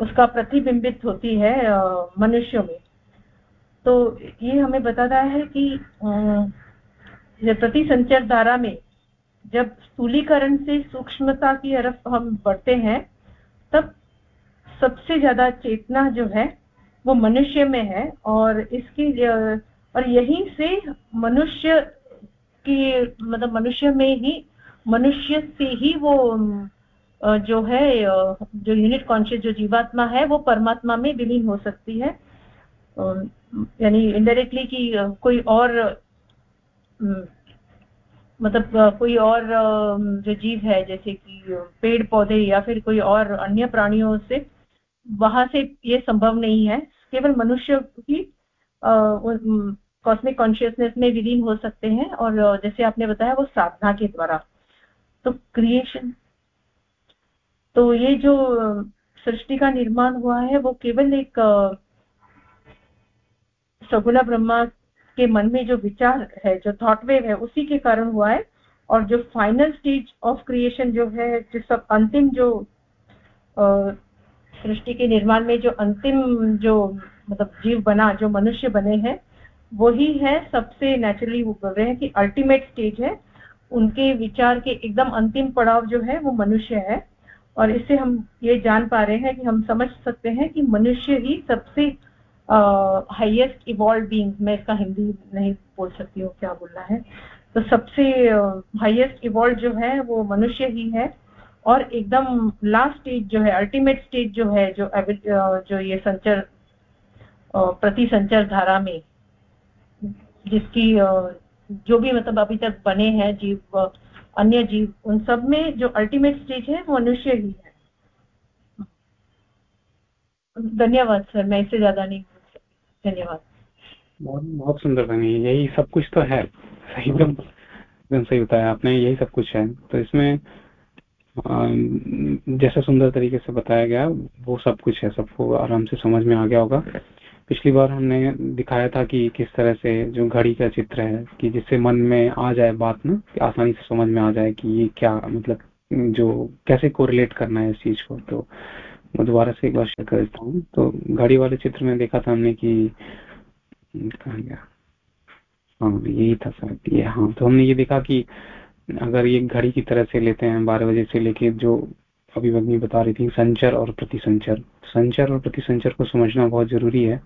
उसका प्रतिबिंबित होती है मनुष्यों में। तो ये हमें बताता है कि प्रति संचर धारा में जब स्थूलीकरण से सूक्ष्मता की तरफ़ हम बढ़ते हैं, तब सबसे ज़्यादा चेतना जो है, वो मनुष्य में है और इसकी और यहीं से मनुष्य की मतलब मनुष्य में ही, मनुष्य से ही वो जो है जो यूनिट कॉन्शियस जो जीवात्मा है, वो परमात्मा में विलीन हो सकती है। यानी इनडायरेक्टली कि कोई और मतलब कोई और जो जीव है, जैसे कि पेड़ पौधे या फिर कोई और अन्य प्राणियों से, वहाँ से ये संभव नहीं है। केवल मनुष्य ही कॉस्मिक कॉन्शियसनेस में विलीन हो सकते हैं और जैसे आपने बताया, वो साधना के द्वारा। तो क्रिएशन तो ये जो सृष्टि का निर्माण हुआ है, वो केवल एक सगुना ब्रह्मा के मन में जो विचार है, जो थॉट वेव है, उसी के कारण हुआ है। और जो फाइनल स्टेज ऑफ़ क्रिएशन जो है, जो सब अंतिम जो सृष्टि के निर्माण में जो अंतिम जो मतलब जीव बना, जो मनुष्य बने हैं, वही है सबसे नेचुरली वो बोल रहे हैं कि अल्टीमेट स्टेज है। उनके विचार के एकदम अंतिम पड़ाव जो है, वो मनुष्य है। और इससे हम ये जान पा रहे हैं कि हम समझ सकते हैं कि मनुष्य ही सबसे हाईएस्ट इवॉल्व बींग मैं इसका हिंदी नहीं बोल सकती हूँ क्या बोलना है। तो सबसे हाईएस्ट इवॉल्व जो है वो मनुष्य ही है और एकदम लास्ट स्टेज जो है अल्टीमेट स्टेज जो है, जो जो ये संचर प्रति संचर धारा में, जिसकी जो भी मतलब अभी तक बने हैं जीव अन्य जीव, उन सब में जो अल्टीमेट स्टेज है, वो मनुष्य ही है। धन्यवाद सर मैं इससे ज़्यादा नहीं धन्यवाद। बहुत बहुत सुंदर बनी। यही सब कुछ तो है। सही एकदम एकदम सही बताया आपने, यही सब कुछ है। तो इसमें जैसा सुंदर तरीके से बताया गया, वो सब कुछ है, सबको आराम से समझ में आ गया होगा। पिछली बार हमने दिखाया था कि किस तरह से जो घड़ी का चित्र है, कि जिससे मन में आ जाए बात ना आसानी से समझ में आ जाए कि ये क्या मतलब जो कैसे कोरिलेट करना है इस चीज़ को। तो मैं दोबारा से एक बार शेयर कर देता हूँ। तो घड़ी वाले चित्र में देखा था हमने कि, कहा गया? हाँ यही था शायद, ये हाँ। तो हमने ये देखा कि अगर ये घड़ी की तरह से लेते हैं, बारह बजे से लेके जो अभी भगनी बता रही थी, संचर और प्रतिसंचर। संचर और प्रतिसंचर को समझना बहुत ज़रूरी है।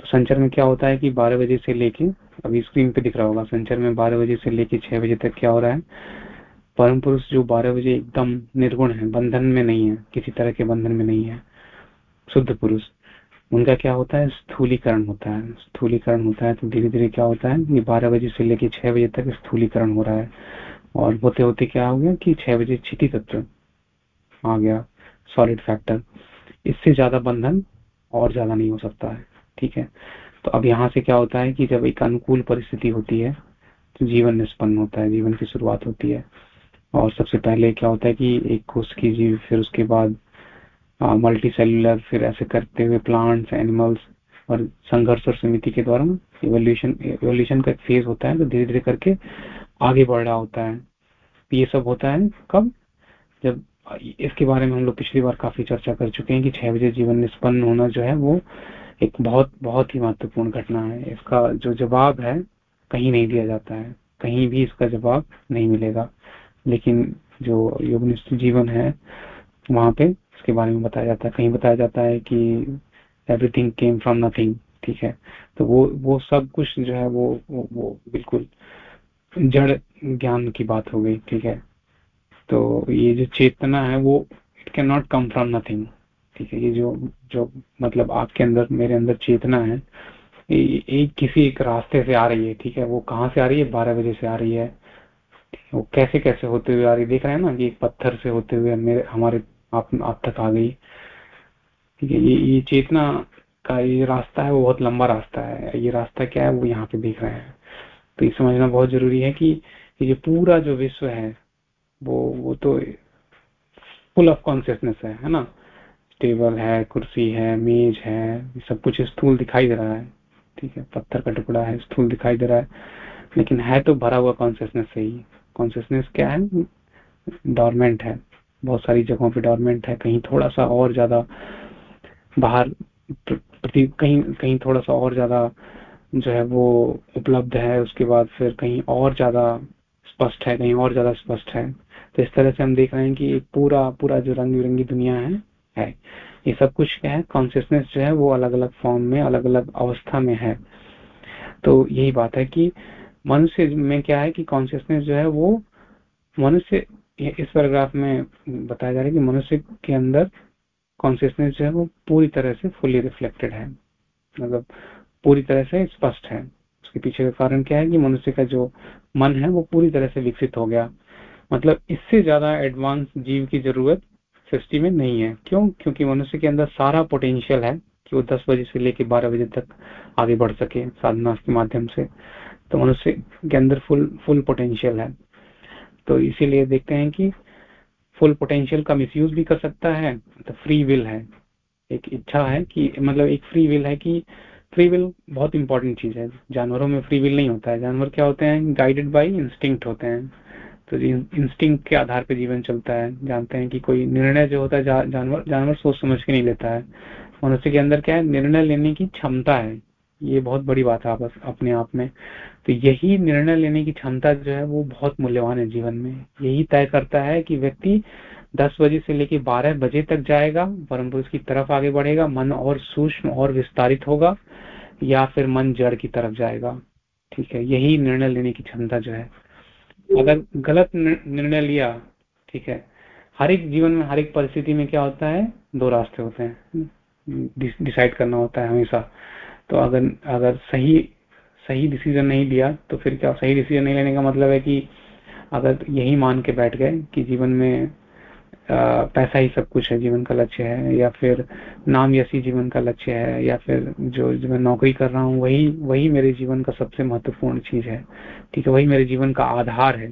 तो संचर में क्या होता है कि बारह बजे से लेके, अभी स्क्रीन पे दिख रहा होगा, संचर में बारह बजे से लेके छह बजे तक क्या हो रहा है? परम पुरुष जो बारह बजे एकदम निर्गुण है, बंधन में नहीं है, किसी तरह के बंधन में नहीं है, शुद्ध पुरुष, उनका क्या होता है? स्थूलीकरण होता है। स्थूलीकरण होता है तो धीरे धीरे क्या होता है ये बारह बजे से लेके छह बजे तक स्थूलीकरण हो रहा है। और होते होते क्या हो गया कि छह बजे छिटी तत्व आ गया सॉलिड फैक्टर इससे ज़्यादा बंधन और ज़्यादा नहीं हो सकता है, ठीक है? तो अब यहाँ से क्या होता है कि जब एक अनुकूल परिस्थिति होती है तो जीवन निष्पन्न होता है, जीवन की शुरुआत होती है। और सबसे पहले क्या होता है कि एक कोष की जीव, फिर उसके बाद मल्टी सेल्युलर फिर ऐसे करते हुए प्लांट्स एनिमल्स और संघर्ष और समिति के द्वारा इवोल्यूशन इवोल्यूशन का एक फ़ेज़ होता है तो धीरे धीरे करके आगे बढ़ रहा होता है। ये सब होता है कब? जब इसके बारे में हम लोग पिछली बार काफ़ी चर्चा कर चुके हैं कि छह बजे जीवन निष्पन्न होना जो है वो एक बहुत बहुत ही महत्वपूर्ण घटना है। इसका जो जवाब है कहीं नहीं दिया जाता है। कहीं भी इसका जवाब नहीं मिलेगा। लेकिन जो योगनिष्ठ जीवन है वहाँ पे इसके बारे में बताया जाता है। कहीं बताया जाता है कि एवरीथिंग केम फ्रॉम नथिंग ठीक है? तो वो वो सब कुछ जो है वो वो, वो बिल्कुल जड़ ज्ञान की बात हो गई ठीक है? तो ये जो चेतना है वो it can not come from nothing ठीक है ये जो जो मतलब आपके अंदर मेरे अंदर चेतना है एक किसी एक रास्ते से आ रही है ठीक है? वो कहाँ से आ रही है? बारह बजे से आ रही है। वो कैसे कैसे होते हुए आ रही देख रहे हैं ना कि एक पत्थर से होते हुए मेरे हमारे आप, आप तक आ गई। ठीक है ये ये चेतना का ये रास्ता है वो बहुत लंबा रास्ता है। ये रास्ता क्या है? वो यहाँ पे देख रहे हैं। तो ये समझना बहुत ज़रूरी है कि ये पूरा जो विश्व है वो वो तो फुल ऑफ़ कॉन्सियसनेस है है ना? टेबल है, कुर्सी है, मेज है, सब कुछ स्थूल दिखाई दे रहा है, ठीक है? पत्थर का टुकड़ा है, स्थूल दिखाई दे रहा है, लेकिन है तो भरा हुआ कॉन्सियसनेस से ही। कॉन्सियसनेस क्या है? डॉर्मेंट है। बहुत सारी जगहों पे डॉर्मेंट है। कहीं थोड़ा सा और ज़्यादा बाहर, प्रति, कहीं कहीं थोड़ा सा और ज़्यादा जो है वो उपलब्ध है, उसके बाद फिर कहीं और ज़्यादा स्पष्ट है, कहीं और ज़्यादा स्पष्ट है। तो इस तरह से हम देख रहे हैं कि एक पूरा पूरा जो रंग बिरंगी दुनिया है है। ये सब कुछ क्या है? कॉन्सियसनेस जो है वो अलग अलग फॉर्म में अलग अलग अवस्था में है। तो यही बात है कि मनुष्य में क्या है कि कॉन्सियसनेस जो है वो मनुष्य इस पैराग्राफ में बताया जा रहा है कि मनुष्य के अंदर कॉन्सियसनेस जो है वो पूरी तरह से फुली रिफ्लेक्टेड है। मतलब पूरी तरह से स्पष्ट है। उसके पीछे का कारण क्या है कि मनुष्य का जो मन है वो पूरी तरह से विकसित हो गया। मतलब इससे ज़्यादा एडवांस जीव की ज़रूरत सृष्टि में नहीं है। क्यों? क्योंकि मनुष्य के अंदर सारा पोटेंशियल है कि वो दस बजे से लेकर बारह बजे तक आगे बढ़ सके साधना के माध्यम से। तो मनुष्य के अंदर फुल फुल पोटेंशियल है। तो इसीलिए देखते हैं कि फुल पोटेंशियल का मिसयूज भी कर सकता है तो फ्री विल है। एक इच्छा है कि मतलब एक फ्री विल है कि फ्री विल बहुत इंपॉर्टेंट चीज़ है। जानवरों में फ्री विल नहीं होता है। जानवर क्या होते हैं? गाइडेड बाई इंस्टिंक्ट होते हैं। तो इंस्टिंक्ट के आधार पर जीवन चलता है। जानते हैं कि कोई निर्णय जो होता है जा, जानवर जानवर सोच समझ के नहीं लेता है। मनुष्य के अंदर क्या है निर्णय लेने की क्षमता है। ये बहुत बड़ी बात है आपस अपने आप में। तो यही निर्णय लेने की क्षमता जो है वो बहुत मूल्यवान है जीवन में। यही तय करता है कि व्यक्ति दस बजे से लेकर बारह बजे तक जाएगा परम पुरुष की तरफ़ आगे बढ़ेगा मन और सूक्ष्म और विस्तारित होगा या फिर मन जड़ की तरफ़ जाएगा। ठीक है यही निर्णय लेने की क्षमता जो है। अगर गलत निर्णय लिया, ठीक है, हर एक जीवन में, हर एक परिस्थिति में क्या होता है, दो रास्ते होते हैं डिसाइड करना होता है हमेशा। तो अगर अगर सही सही डिसीज़न नहीं लिया तो फिर क्या, सही डिसीज़न नहीं लेने का मतलब है कि अगर यही मान के बैठ गए कि जीवन में पैसा ही सब कुछ है, जीवन का लक्ष्य है, या फिर नाम यसी जीवन का लक्ष्य है, या फिर जो मैं नौकरी कर रहा हूँ, वही वही मेरे जीवन का सबसे महत्वपूर्ण चीज़ है। ठीक है, वही मेरे जीवन का आधार है।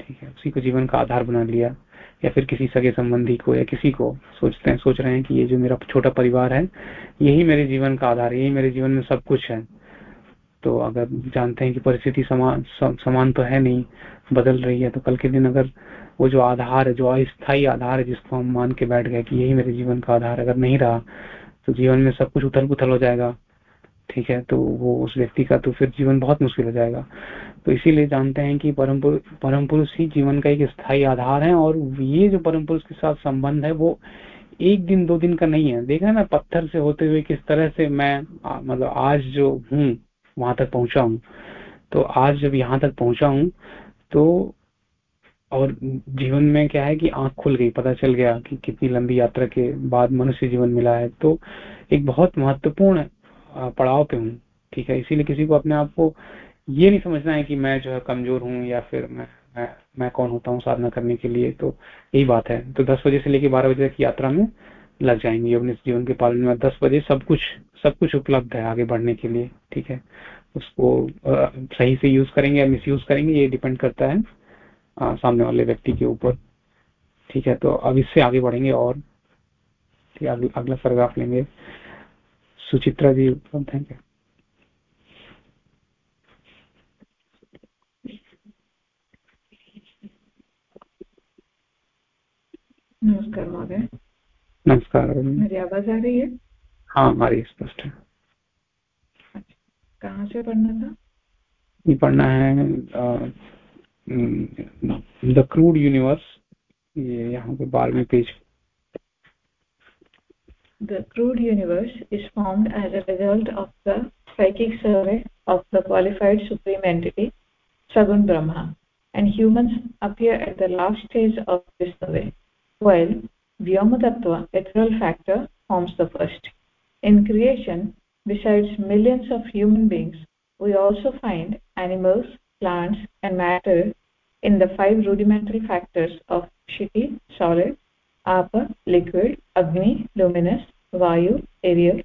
ठीक है, उसी को जीवन का आधार बना लिया, या फिर किसी सगे संबंधी को या किसी को सोचते हैं, सोच रहे हैं कि ये जो मेरा छोटा परिवार है, यही मेरे जीवन का आधार है, यही मेरे जीवन में सब कुछ है। तो अगर जानते हैं कि परिस्थिति समान समान तो है नहीं, बदल रही है तो कल के दिन अगर वो जो आधार है जो अस्थायी आधार है, जिसको हम मान के बैठ गए कि यही मेरे जीवन का आधार अगर नहीं रहा तो जीवन में सब कुछ उथल पुथल हो जाएगा। ठीक है? तो वो उस व्यक्ति का तो फिर जीवन बहुत मुश्किल हो जाएगा। तो इसीलिए जानते हैं कि परम परम पुरुष ही जीवन का एक स्थायी आधार है और ये जो परम पुरुष के साथ संबंध है, वो एक दिन, दो दिन का नहीं है। देखा ना, पत्थर से होते हुए किस तरह से मैं मतलब आज जो हूँ, वहाँ तक पहुँचा हूँ। तो आज जब यहाँ तक पहुँचा हूँ तो और जीवन में क्या है कि आँख खुल गई, पता चल गया कि कितनी लंबी यात्रा के बाद मनुष्य जीवन मिला है। तो एक बहुत महत्वपूर्ण पड़ाव पे हूँ, ठीक है? इसीलिए किसी को अपने आप को ये नहीं समझना है कि मैं जो है कमज़ोर हूँ या फिर मैं मैं मैं कौन होता हूँ साधना करने के लिए तो यही बात है। तो दस बजे से लेकर बारह बजे तक यात्रा में लग जाएँगे अपने जीवन के पालन में। दस बजे सब कुछ सब कुछ उपलब्ध है आगे बढ़ने के लिए, ठीक है? उसको सही से यूज़ करेंगे या मिस यूज़ करेंगे, ये डिपेंड करता है। सामने वाले व्यक्ति के ऊपर। ठीक है तो अब इससे आगे बढ़ेंगे और। ठीक है अगला पैराग्राफ लेंगे। सुचित्रा जी उपलब्ध है क्या नमस्कार महोदय। नमस्कार। मेरी आवाज़ आ रही है? हाँ हमारी स्पष्ट है। अच्छा कहाँ से पढ़ना था? ये पढ़ना है द क्रूड यूनिवर्स ये यहाँ पे बारहवें page The crude universe is formed as a result of the psychic survey of the qualified supreme entity, Sagun Brahma, and humans appear at the last stage of this survey, while Vyomatattva, ethereal factor, forms the first. In creation, besides millions of human beings, we also find animals, plants, and matter in the five rudimentary factors of Shiti, solid, Apa, liquid, Agni, luminous, Vayu, aerial,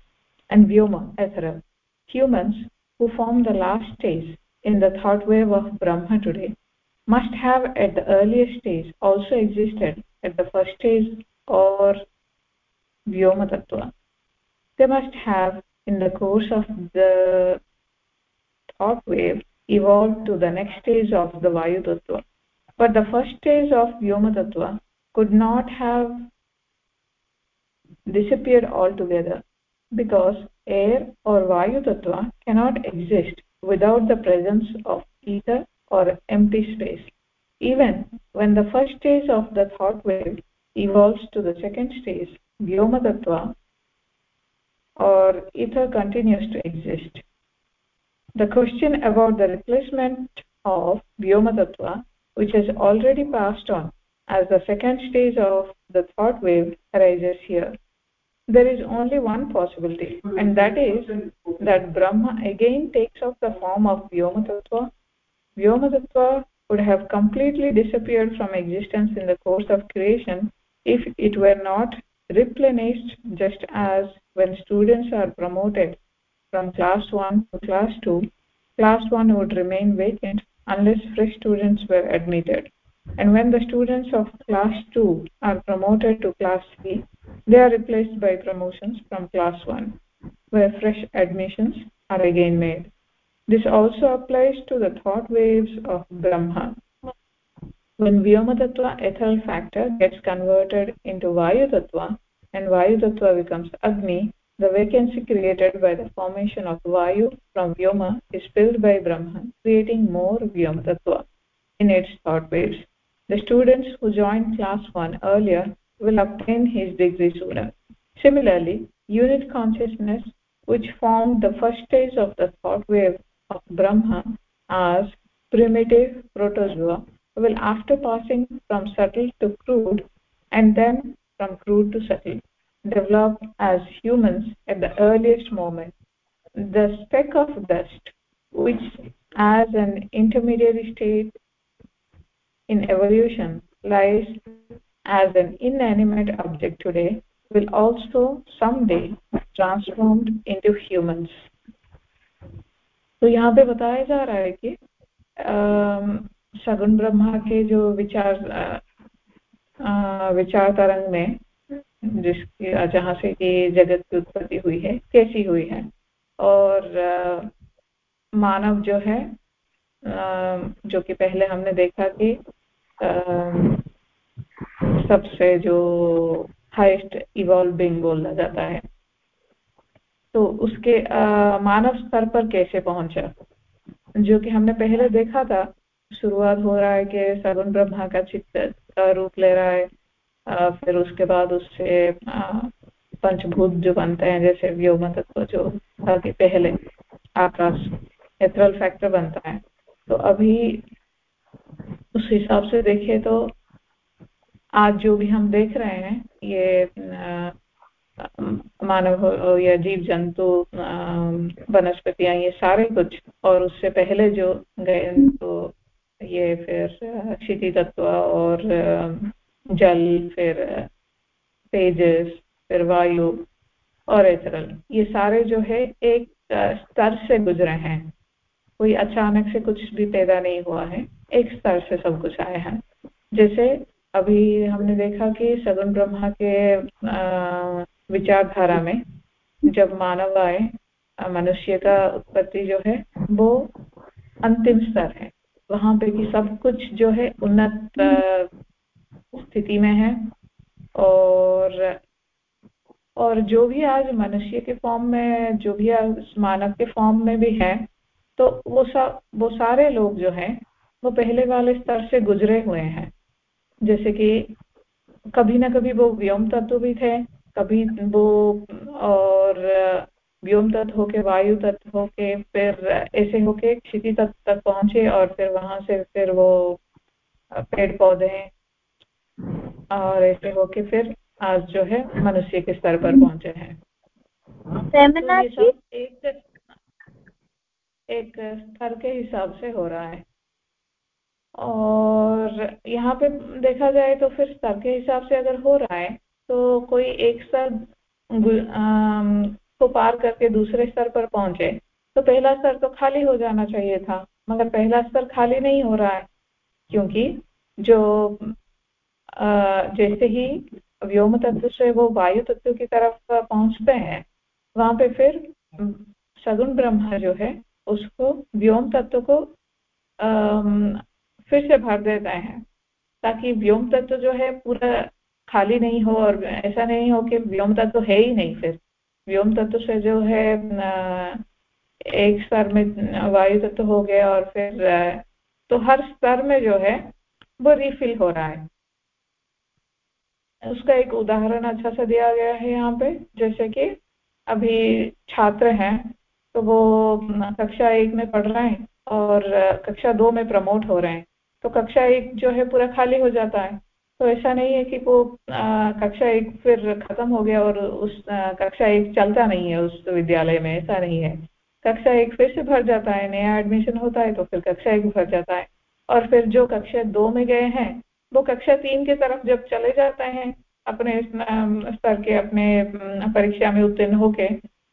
and Vyoma, ethereal. Humans, who form the last stage in the thought wave of Brahma today, must have at the earliest stage also existed at the first stage or Vyoma Tattva. They must have, in the course of the thought wave, evolved to the next stage of the Vayu Tattva. But the first stage of Vyoma Tattva could not have disappeared altogether because air or Vayu Tattva cannot exist without the presence of ether or empty space. Even when the first stage of the thought wave evolves to the second stage, Vyoma Tattva or ether continues to exist. The question about the replacement of Vyoma which has already passed on as the second stage of the thought wave arises here. There is only one possibility, and that is that Brahma again takes up the form of. Vyoma Tattva would have completely disappeared from existence in the course of creation if it were not replenished just as when students are promoted from class 1 to class 2 class 1 would remain vacant unless fresh students were admitted. And when the students of class 2 are promoted to class 3 they are replaced by promotions from class 1 where fresh admissions are again made. This also applies to the thought waves of brahma. When Vyoma Tattva ethereal factor gets converted into Vayu Tattva and Vayu Tattva becomes Agni, the vacancy created by the formation of Vayu from Vyoma is filled by Brahman, creating more Vyoma Tattva in its thought waves. The students who joined class 1 earlier will obtain his degree sooner. Similarly, unit consciousness, which formed the first stage of the thought wave of Brahma as primitive protozoa, will after passing from subtle to crude and then from crude to subtle develop as humans at the earliest moment the speck of dust which as an intermediary state in evolution lies as an inanimate object today will also someday transformed into humans तो यहाँ पे बताया जा रहा है कि सगुण ब्रह्मा के जो विचार विचार तरंग में जिसकी, जहाँ से कि जगत की उत्पत्ति हुई है, कैसी हुई है। और मानव जो है जो कि पहले हमने देखा कि सबसे जो हाईएस्ट इवॉल्विंग बोला जाता है। तो उसके मानव स्तर पर कैसे पहुँचा? जो कि हमने पहले देखा था, शुरुआत हो रहा है कि सगुन ब्रह्मा का चित्त रूप ले रहा है। फिर उसके बाद उससे पंचभूत जो बनते हैं, जैसे व्योम तत्व जो था पहले आकाश एथरल फैक्टर बनता है। तो अभी उस हिसाब से देखें तो आज जो भी हम देख रहे हैं, ये मानव या जीव जंतु वनस्पतियाँ, ये सारे कुछ, और उससे पहले जो गए तो ये फिर क्षिति तत्व और जल, फिर, तेजस, फिर वायु और एथरल ये सारे जो है एक स्तर से गुजरे हैं। कोई अचानक से कुछ भी पैदा नहीं हुआ है। एक स्तर से सब कुछ आया है। जैसे अभी हमने देखा कि सगुन ब्रह्मा के विचारधारा में जब मानव आए मनुष्य का उत्पत्ति जो है, वो अंतिम स्तर है। वहाँ पे कि सब कुछ जो है उन्नत स्थिति में है। और और जो भी आज मनुष्य के फॉर्म में, जो भी आज मानव के फॉर्म में भी है तो वो सा, वो सारे लोग जो हैं, वो पहले वाले स्तर से गुजरे हुए हैं। जैसे कि कभी ना कभी वो व्योम तत्व भी थे, कभी वो, और व्योम तत्व होके, वायु तत्व होके, फिर ऐसे होके क्षिति तत्व तक पहुँचे और फिर वहाँ से फिर वो पेड़ पौधे और ऐसे होके फिर आज जो है मनुष्य के स्तर पर पहुँचे हैं। तो एक एक स्तर के हिसाब से हो रहा है। और यहाँ पे देखा जाए तो फिर स्तर के हिसाब से अगर हो रहा है तो कोई एक स्तर को पार करके दूसरे स्तर पर पहुँचे तो पहला स्तर तो खाली हो जाना चाहिए था मगर पहला स्तर खाली नहीं हो रहा है क्योंकि जो जैसे ही व्योम तत्व से वो वायु तत्व की तरफ़ पहुँचते हैं, वहाँ पे फिर सगुण ब्रह्मा जो है, उसको व्योम तत्व को फिर से भर देते हैं, ताकि व्योम तत्व जो है पूरा खाली नहीं हो और ऐसा नहीं हो कि व्योम तत्व है ही नहीं फिर। व्योम तत्व से जो है एक स्तर में वायु तत्व हो गया और फिर तो हर स्तर में जो है वो रिफिल हो रहा है। उसका एक उदाहरण अच्छा सा दिया गया है यहाँ पे, जैसे कि अभी छात्र हैं तो वो कक्षा एक में पढ़ रहे हैं और कक्षा दो में प्रमोट हो रहे हैं। तो कक्षा एक जो है पूरा खाली हो जाता है। तो ऐसा नहीं है कि वो कक्षा एक फिर खत्म हो गया और उस कक्षा एक चलता नहीं है उस विद्यालय में, ऐसा नहीं है। कक्षा एक फिर से भर जाता है, नया एडमिशन होता है तो फिर कक्षा एक भर जाता है। और फिर जो कक्षा दो में गए हैं वो कक्षा तीन के तरफ़ जब चले जाते हैं, अपने स्तर के अपने परीक्षा में उत्तीर्ण होके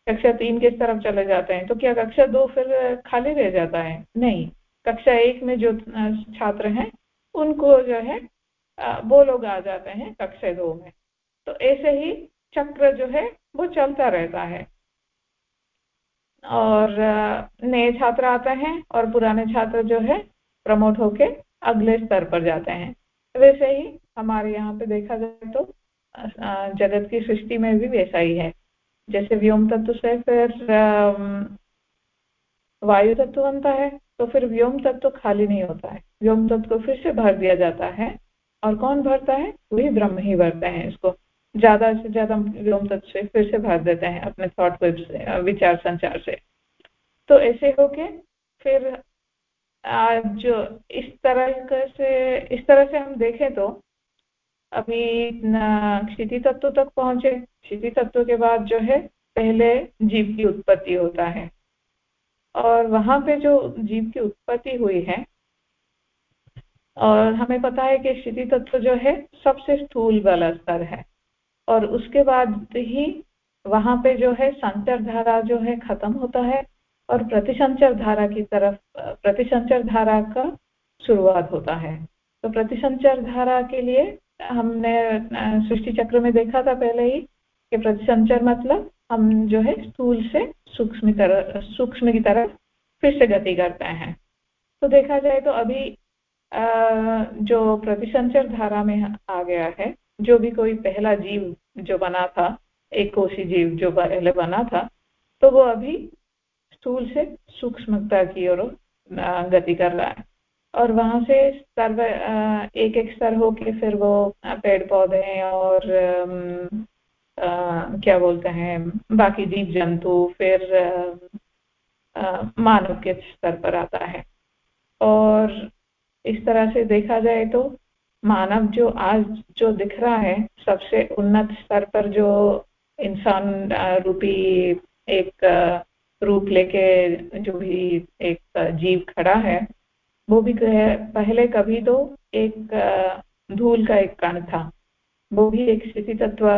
कक्षा तीन के तरफ़ चले जाते हैं तो क्या कक्षा दो फिर खाली रह जाता है? नहीं। कक्षा एक में जो छात्र हैं, उनको जो है वो लोग आ जाते हैं कक्षा दो में। तो ऐसे ही चक्र जो है, वो चलता रहता है। और नए छात्र आते हैं और पुराने छात्र जो है, प्रमोट होके अगले स्तर पर जाते हैं। वैसे ही हमारे यहाँ पे देखा जाए तो जगत की सृष्टि में भी वैसा ही है। जैसे व्योम तत्व से फिर वायु तत्व बनता है तो फिर व्योम तत्व खाली नहीं होता है। व्योम तत्व को फिर से भर दिया जाता है, और कौन भरता है? वही ब्रह्म ही भरता है इसको। ज़्यादा से ज़्यादा व्योम तत्व से फिर से भर देते हैं अपने थॉट वेब से विचार संचार से। तो ऐसे होके फिर जो इस तरह से, इस तरह से हम देखें तो अभी क्षिति तत्व तक पहुँचे। क्षिति तत्व के बाद जो है, पहले जीव की उत्पत्ति होता है। और वहाँ पे जो जीव की उत्पत्ति हुई है, और हमें पता है कि क्षिति तत्व जो है, सबसे स्थूल वाला स्तर है। और उसके बाद ही वहाँ पे जो है, संचर धारा जो है, खत्म होता है। और प्रतिसंचर धारा की तरफ़, प्रतिसंचर धारा का शुरुआत होता है। तो प्रतिसंचर धारा के लिए हमने सृष्टि चक्र में देखा था पहले ही कि प्रतिसंचर मतलब हम जो है स्थूल से सूक्ष्म सूक्ष्म की तरफ़ फिर से गति करते हैं। तो देखा जाए तो अभी जो प्रतिसंचर धारा में आ गया है, जो भी कोई पहला जीव जो बना था, एक कोशी जीव जो पहले बना था तो वो अभी स्थूल से सूक्ष्मता की ओर गति कर रहा है। और वहाँ से स्तर एक एक स्तर होके फिर वो पेड़ पौधे और आ, क्या बोलते हैं बाकी जीव जंतु फिर मानव के स्तर पर आता है। और इस तरह से देखा जाए तो मानव जो आज जो दिख रहा है सबसे उन्नत स्तर पर जो इंसान रूपी एक रूप लेके जो भी एक जीव खड़ा है, वो भी पहले कभी तो एक धूल का एक कण था, वो भी एक स्थिति तत्व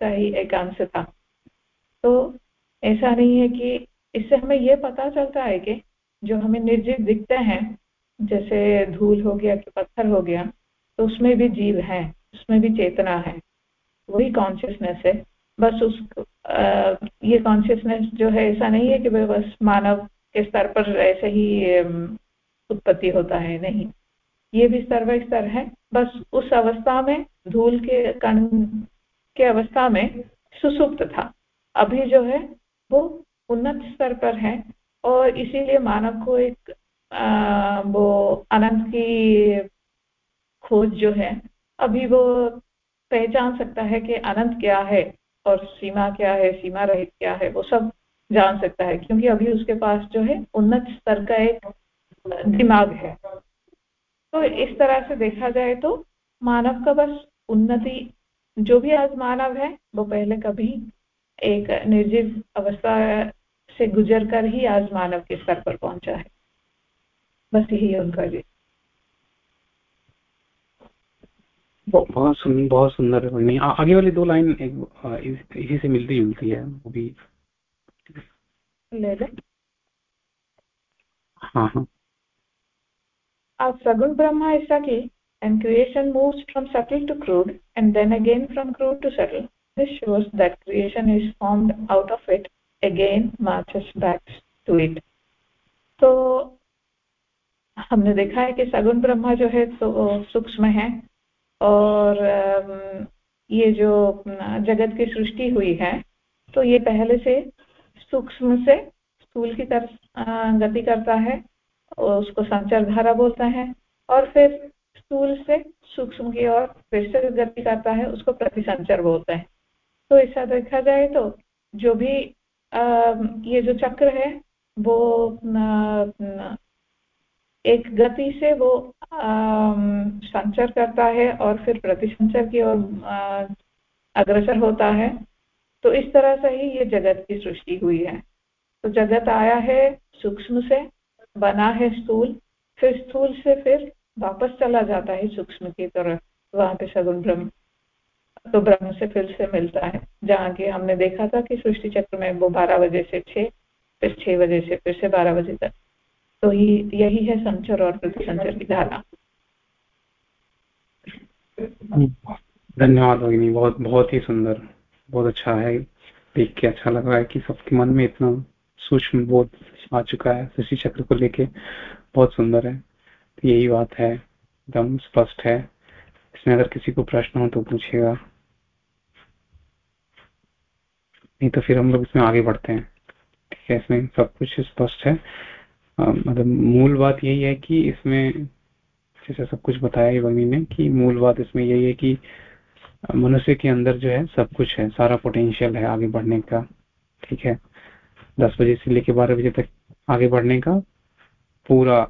का ही एक अंश था। तो ऐसा नहीं है कि इससे हमें ये पता चलता है कि जो हमें निर्जीव दिखते हैं, जैसे धूल हो गया कि पत्थर हो गया तो उसमें भी जीव है, उसमें भी चेतना है, वही कॉन्शियसनेस है। बस उस ये कॉन्शियसनेस जो है ऐसा नहीं है कि बस मानव के स्तर पर ऐसे ही उत्पत्ति होता है नहीं। ये भी सर्व स्तर है। बस उस अवस्था में धूल के कण के अवस्था में सुसुप्त था। अभी जो है वो उन्नत स्तर पर है और इसीलिए मानव को एक आ, वो अनंत की खोज जो है अभी वो पहचान सकता है कि अनंत क्या है। और सीमा क्या है, सीमा रहित क्या है, वो सब जान सकता है। क्योंकि अभी उसके पास जो है, उन्नत स्तर का एक दिमाग है। तो इस तरह से देखा जाए तो मानव का बस उन्नति, जो भी आज मानव है, वो पहले कभी एक निर्जीव अवस्था से गुजर कर ही आज मानव के स्तर पर पहुँचा है। बस यही उनका जी। बहुत सुन, बहुत सुंदर नहीं आ, आगे वाली दो लाइन एक इसी से मिलती जुलती है वो भी। हाँ, हाँ। ब्रह्मा ऐसा की and creation moves from subtle to crude and then again from crude to subtle this shows that creation is form out of it again march back to it तो हमने देखा है कि सगुन ब्रह्मा जो है तो सूक्ष्म है। और ये जो जगत की सृष्टि हुई है तो ये पहले से सूक्ष्म से स्थूल की तरफ़ गति करता है उसको संचार धारा बोलता है और फिर स्थूल से सूक्ष्म की ओर फिर से गति करता है उसको प्रतिसंचर बोलते हैं। तो ऐसा देखा जाए तो जो भी आ, ये जो चक्र है वो एक गति से वो संचर करता है और फिर प्रतिसंचर की ओर अग्रसर होता है। तो इस तरह से ही ये जगत की सृष्टि हुई है। तो जगत आया है सूक्ष्म से, बना है स्थूल, फिर स्थूल से फिर वापस चला जाता है सूक्ष्म की तरफ़ वहाँ पे सगुण ब्रह्म तो ब्रह्म से फिर से मिलता है। जहाँ की हमने देखा था कि सृष्टि चक्र में वो बारह बजे से छह, फिर छह बजे से फिर से बारह बजे तक। तो यही है संचर और प्रतिसंचर की धारा। धन्यवाद भगिनी बहुत बहुत ही सुंदर, बहुत अच्छा है, देख के अच्छा लग रहा है कि सबके मन में इतना सूक्ष्म बोध आ चुका है, ऋषि चक्र को लेके, बहुत सुंदर है। तो यही बात है, एकदम स्पष्ट है। इसमें अगर किसी को प्रश्न हो तो पूछेगा नहीं तो फिर हम लोग इसमें आगे बढ़ते हैं। ठीक है, इसमें सब कुछ स्पष्ट है। मतलब मूल बात यही है कि इसमें जैसे सब कुछ बताया वही ने कि मूल बात इसमें यही है कि मनुष्य के अंदर जो है सब कुछ है, सारा पोटेंशियल है आगे बढ़ने का, ठीक है? दस बजे से लेकर बारह बजे तक आगे बढ़ने का पूरा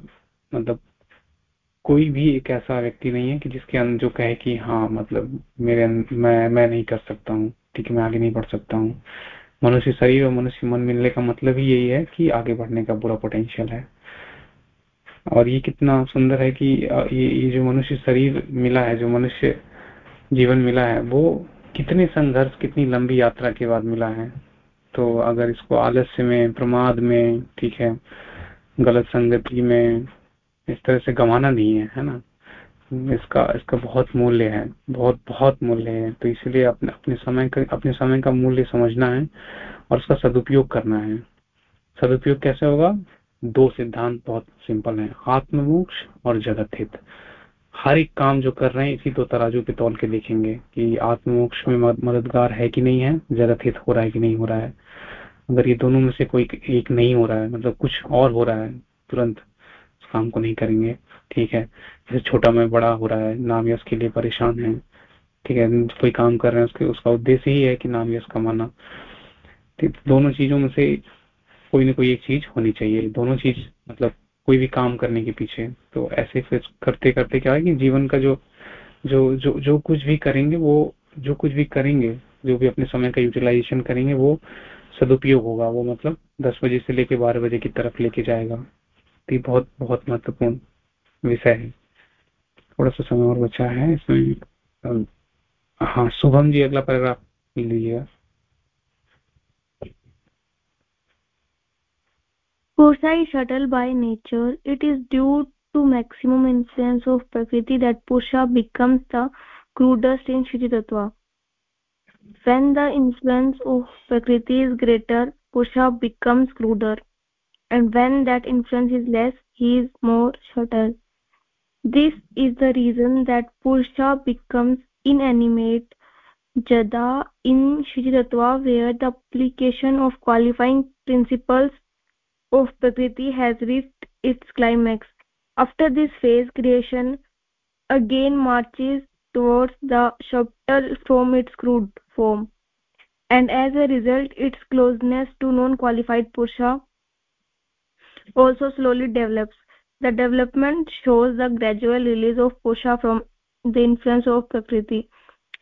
मतलब कोई भी एक ऐसा व्यक्ति नहीं है कि जिसके अंदर जो कहे कि हाँ मतलब मेरे मैं मैं नहीं कर सकता हूँ, ठीक है, मैं आगे नहीं बढ़ सकता हूँ। मनुष्य शरीर और मनुष्य मन मिलने का मतलब ही यही है कि आगे बढ़ने का पूरा पोटेंशियल है। और ये कितना सुंदर है कि ये ये जो मनुष्य शरीर मिला है, जो मनुष्य जीवन मिला है, वो कितने संघर्ष, कितनी लंबी यात्रा के बाद मिला है। तो अगर इसको आलस्य में, प्रमाद में, ठीक है, गलत संगति में इस तरह से गंवाना नहीं है है ना? इसका इसका बहुत मूल्य है, बहुत बहुत मूल्य है। तो इसलिए अपने अपने समय का, अपने समय का मूल्य समझना है और उसका सदुपयोग करना है। सदुपयोग कैसे होगा? दो सिद्धांत बहुत सिंपल है, आत्ममोक्ष और जगत हित। हर एक काम जो कर रहे हैं, इसी दो तराजू पे तौल के देखेंगे कि आत्ममोक्ष में मददगार है कि नहीं है, जगत हित हो रहा है कि नहीं हो रहा है। अगर ये दोनों में से कोई एक नहीं हो रहा है मतलब कुछ और हो रहा है, तुरंत काम को नहीं करेंगे, ठीक है? जैसे छोटा में बड़ा हो रहा है, नाम यश के लिए परेशान है, ठीक है, कोई काम कर रहे हैं, उसके, उसका उद्देश्य ही है कि नाम यश कमाना दोनों चीज़ों में से कोई ना कोई एक चीज़ होनी चाहिए, दोनों चीज़ मतलब कोई भी काम करने के पीछे। तो ऐसे फिर करते करते क्या है कि जीवन का जो जो जो जो कुछ भी करेंगे, वो, जो कुछ भी करेंगे, जो भी अपने समय का यूटिलाइजेशन करेंगे, वो सदुपयोग होगा, वो मतलब दस बजे से लेके बारह बजे की तरफ़ लेके जाएगा। तो ये बहुत बहुत महत्वपूर्ण विषय है। थोड़ा सा समय और बचा है इसमें हाँ शुभम जी अगला पैराग्राफ लीजिएगा Pursa is subtle by nature. It is due to maximum influence of Prakriti that Pursa becomes the crudest in Shri Tattva. When the influence of Prakriti is greater, Pursa becomes cruder. And when that influence is less, he is more subtle. This is the reason that Pursa becomes inanimate. Jada in Shri where the application of qualifying principles of prakriti has reached its climax. After this phase creation again marches towards the subtle from its crude form. And as a result its closeness to non-qualified purusha also slowly develops the development shows the gradual release of pusha from the influence of prakriti.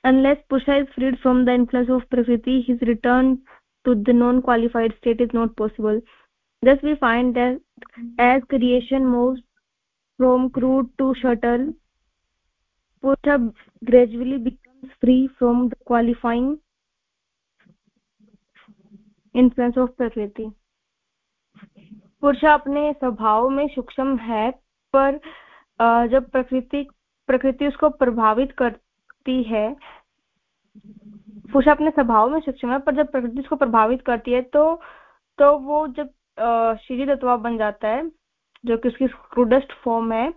Unless pusha is freed from the influence of prakriti his return to the non-qualified state is not possible. Thus we find that as creation moves from crude to subtle pusha gradually becomes free from the qualifying influence of prakriti पुरुष अपने स्वभाव में सूक्ष्म है, पर जब प्रकृति प्रकृति उसको प्रभावित करती है, पुरुष अपने स्वभाव में सूक्ष्म है, पर जब प्रकृति उसको प्रभावित करती है तो तो वो जब श्री तत्वा बन जाता है, जो कि उसकी क्रूडेस्ट फॉर्म है,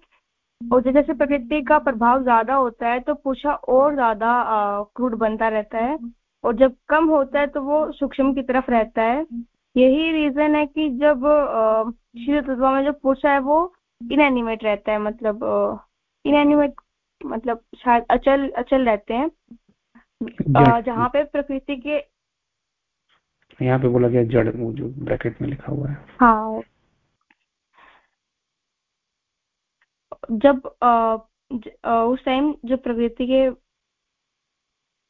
और जैसे जैसे प्रकृति का प्रभाव ज़्यादा होता है तो पुरुषा और ज़्यादा क्रूड बनता रहता है, और जब कम होता है तो वो सूक्ष्म की तरफ़ रहता है। यही रीजन है कि जब श्री तत्व में जो पुरुष है वो इनएनिमेट रहता है मतलब इनएनिमेट मतलब शायद अचल अचल रहते हैं। जहाँ पे प्रकृति के यहाँ पे बोला गया जड़ जो ब्रैकेट में लिखा हुआ है। हाँ। जब आ, ज, आ, उस टाइम जो प्रकृति के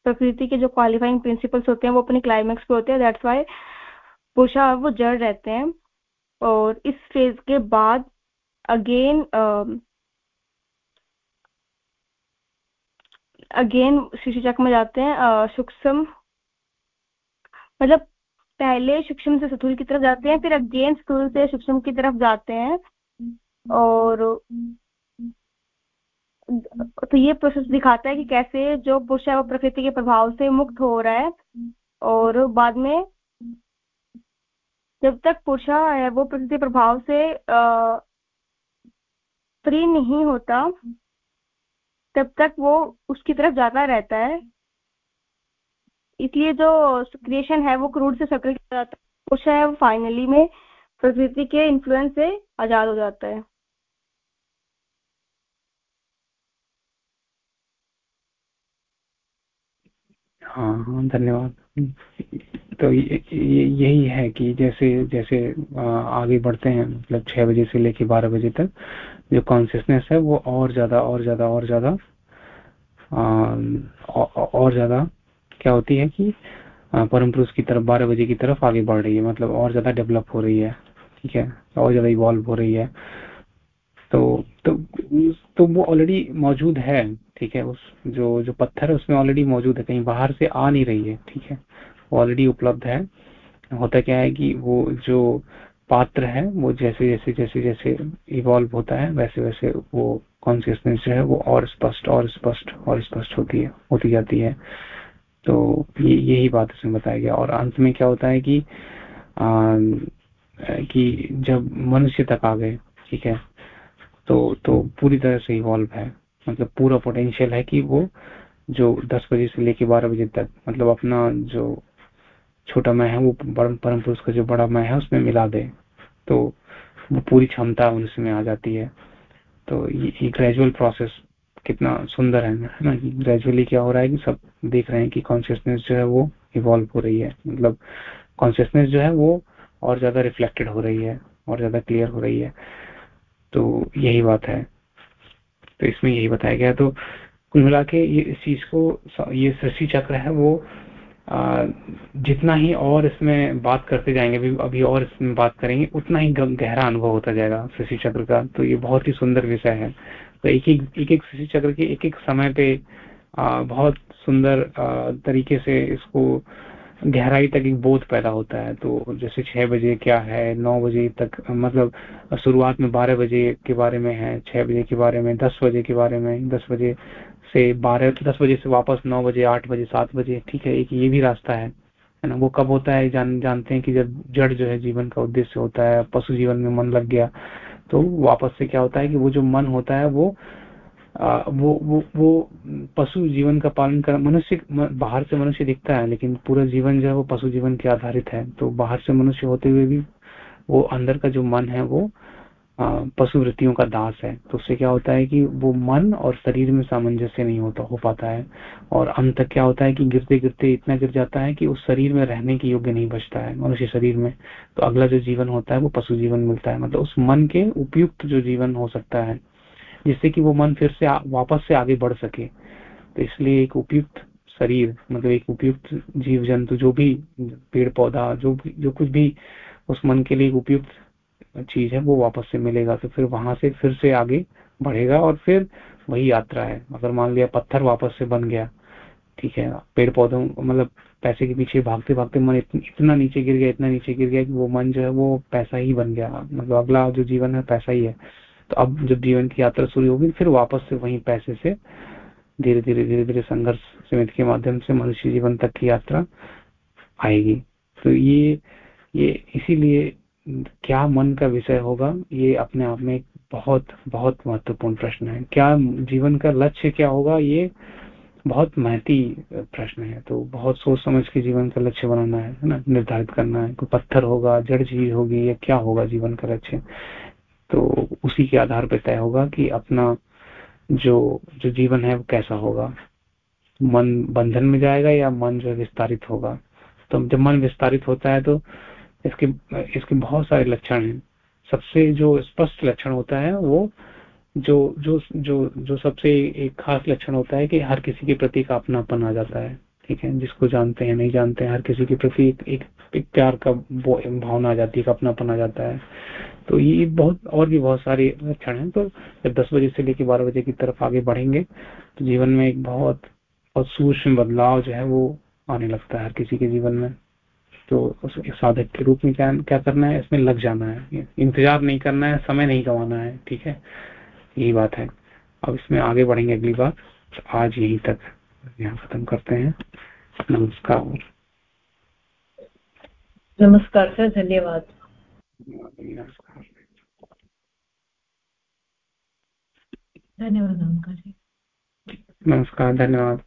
प्रकृति के जो क्वालिफाइंग प्रिंसिपल्स होते हैं वो अपने क्लाइमैक्स पे होते हैं दैट्स वाई पुरुषा वो जड़ रहते हैं। और इस फ़ेज़ के बाद अगेन अगेन शिशु चक्र में जाते हैं सूक्ष्म मतलब पहले सूक्ष्म से स्थूल की तरफ़ जाते हैं, फिर अगेन स्थूल से सूक्ष्म की तरफ़ जाते हैं। और तो ये प्रोसेस दिखाता है कि कैसे जो पुरुष है वो प्रकृति के प्रभाव से मुक्त हो रहा है। और बाद में जब तक पुरुष है, वो प्रकृति प्रभाव से फ्री नहीं होता, तब तक वो उसकी तरफ़ जाता रहता है। इसलिए जो क्रिएशन है, वो क्रूड से सक्रिय जाता है। पुरुष है, वो फाइनली में प्रकृति के इन्फ्लुएंस से आज़ाद हो जाता हाँ। हाँ धन्यवाद। तो यही है कि जैसे जैसे आगे बढ़ते हैं मतलब छह बजे से लेके बारह बजे तक जो कॉन्सियसनेस है वो और ज़्यादा और ज़्यादा और ज़्यादा और ज़्यादा क्या होती है कि परम पुरुष की तरफ़, बारह बजे की तरफ़ आगे बढ़ रही है मतलब और ज़्यादा डेवलप हो रही है, ठीक है? और ज़्यादा इवॉल्व हो रही है। तो तो तो वो ऑलरेडी मौजूद है, ठीक है? उस, जो जो पत्थर है उसमें ऑलरेडी मौजूद है, कहीं बाहर से आ नहीं रही है, ठीक है? ऑलरेडी उपलब्ध है। होता क्या है कि वो जो पात्र है वो जैसे जैसे जैसे जैसे इवॉल्व होता है वैसे वैसे वो कॉन्सियसनेस जो है वो और स्पष्ट और स्पष्ट और स्पष्ट होती है होती जाती है। तो यही बात इसमें बताया गया। और अंत में क्या होता है कि आ, कि जब मनुष्य तक आ गए ठीक है तो तो पूरी तरह से इवॉल्व है। मतलब पूरा पोटेंशियल है कि वो जो 10 बजे से लेके 12 बजे तक मतलब अपना जो छोटा मैं है, वो परम पुरुष का जो बड़ा मैं है, उसमें मिला दे। तो वो पूरी क्षमता उनसे आ जाती है। तो ये ग्रेजुअल प्रोसेस कितना सुंदर है ना? ग्रेजुअली क्या हो रहा है कि सब देख रहे हैं कि कॉन्शियसनेस जो है वो इवॉल्व हो रही है। मतलब कॉन्शियसनेस जो है वो और ज़्यादा रिफ्लेक्टेड हो रही है, और ज़्यादा क्लियर हो रही है। तो यही बात है। तो इसमें यही बताया गया तो कुल मिला के ये इस चीज़ को, ये सृष्टि चक्र है वो जितना ही और इसमें बात करते जाएँगे अभी अभी और इसमें बात करेंगे उतना ही गहरा अनुभव होता जाएगा शशि चक्र का। तो ये बहुत ही सुंदर विषय है। तो एक एक एक एक शशि चक्र के एक एक समय पे आ, बहुत सुंदर तरीके से इसको गहराई तक एक बोध पैदा होता है। तो जैसे छह बजे क्या है नौ बजे तक मतलब शुरुआत में बारह बजे के बारे में है छह बजे के बारे में दस बजे के बारे में दस बजे से बारह दस बजे से वापस नौ बजे आठ बजे सात बजे ठीक है एक ये भी रास्ता है है ना? वो कब होता है जान जानते हैं कि जब जड़ जो है जीवन का उद्देश्य होता है पशु जीवन में मन लग गया तो वापस से क्या होता है कि वो जो मन होता है वो आ, वो वो वो पशु जीवन का पालन कर मनुष्य बाहर से मनुष्य दिखता है लेकिन पूरा जीवन जो है वो पशु जीवन के आधारित है तो बाहर से मनुष्य होते हुए भी वो अंदर का जो मन है वो पशु वृत्तियों का दास है। तो उससे क्या होता है कि वो मन और शरीर में सामंजस्य नहीं होता, हो पाता है। और अंत तक क्या होता है कि गिरते गिरते इतना गिर जाता है कि उस शरीर में रहने के योग्य नहीं बचता है मनुष्य शरीर में। तो अगला जो जीवन होता है वो पशु जीवन मिलता है। मतलब उस मन के उपयुक्त जो जीवन हो सकता है, जिससे कि वो मन फिर से वापस से आगे बढ़ सके। तो इसलिए एक उपयुक्त शरीर मतलब एक उपयुक्त जीव जंतु जो भी पेड़ पौधा जो भी, जो कुछ भी उस मन के लिए उपयुक्त चीज़ है, वो वापस से मिलेगा तो फिर वहाँ से, फिर से आगे बढ़ेगा और फिर वही यात्रा है। अगर मान लिया पत्थर वापस से बन गया, ठीक है पेड़ पौधों मतलब पैसे के पीछे भागते भागते मन इतना नीचे गिर गया, इतना नीचे गिर गया कि वो मन जो है, वो पैसा ही बन गया। मतलब अगला जो जीवन है, पैसा ही है। तो अब जब जीवन की यात्रा शुरू होगी, फिर वापस से वही पैसे से धीरे धीरे धीरे धीरे संघर्ष समिति के माध्यम से मनुष्य जीवन तक की यात्रा आएगी। तो ये ये इसीलिए क्या मन का विषय होगा, ये अपने आप में बहुत बहुत महत्वपूर्ण प्रश्न है। क्या जीवन का लक्ष्य क्या होगा, ये बहुत महती प्रश्न है। तो बहुत सोच समझ के जीवन का लक्ष्य बनाना है ना? निर्धारित करना है। कोई पत्थर होगा, जड़ चीज़ होगी, या क्या होगा जीवन का लक्ष्य? तो उसी के आधार पर तय होगा कि अपना जो जो जीवन है वो कैसा होगा। मन बंधन में जाएगा या मन जो विस्तारित होगा? तो जब मन विस्तारित होता है तो इसके इसके बहुत सारे लक्षण हैं। सबसे जो स्पष्ट लक्षण होता है वो जो जो जो जो सबसे एक खास लक्षण होता है कि हर किसी के प्रति का अपनापन आ जाता है ठीक है? जिसको जानते हैं नहीं जानते हैं हर किसी के प्रति एक, एक, एक प्यार का भावना आ जाती है अपनापन आ जाता है। तो ये बहुत और भी बहुत सारे लक्षण हैं। तो जब दस बजे से लेकर बारह बजे की तरफ़ आगे बढ़ेंगे तो जीवन में एक बहुत बहुत सूक्ष्म बदलाव जो है वो आने लगता है हर किसी के जीवन में। तो साधक के रूप में क्या क्या करना है? इसमें लग जाना है। इंतज़ार नहीं करना है समय नहीं गंवाना है ठीक है? यही बात है। अब इसमें आगे बढ़ेंगे अगली बार तो आज यहीं तक यहाँ खत्म करते हैं। नमस्कार। नमस्कार सर धन्यवाद। नमस्कार। धन्यवाद नमस्कार धन्यवाद।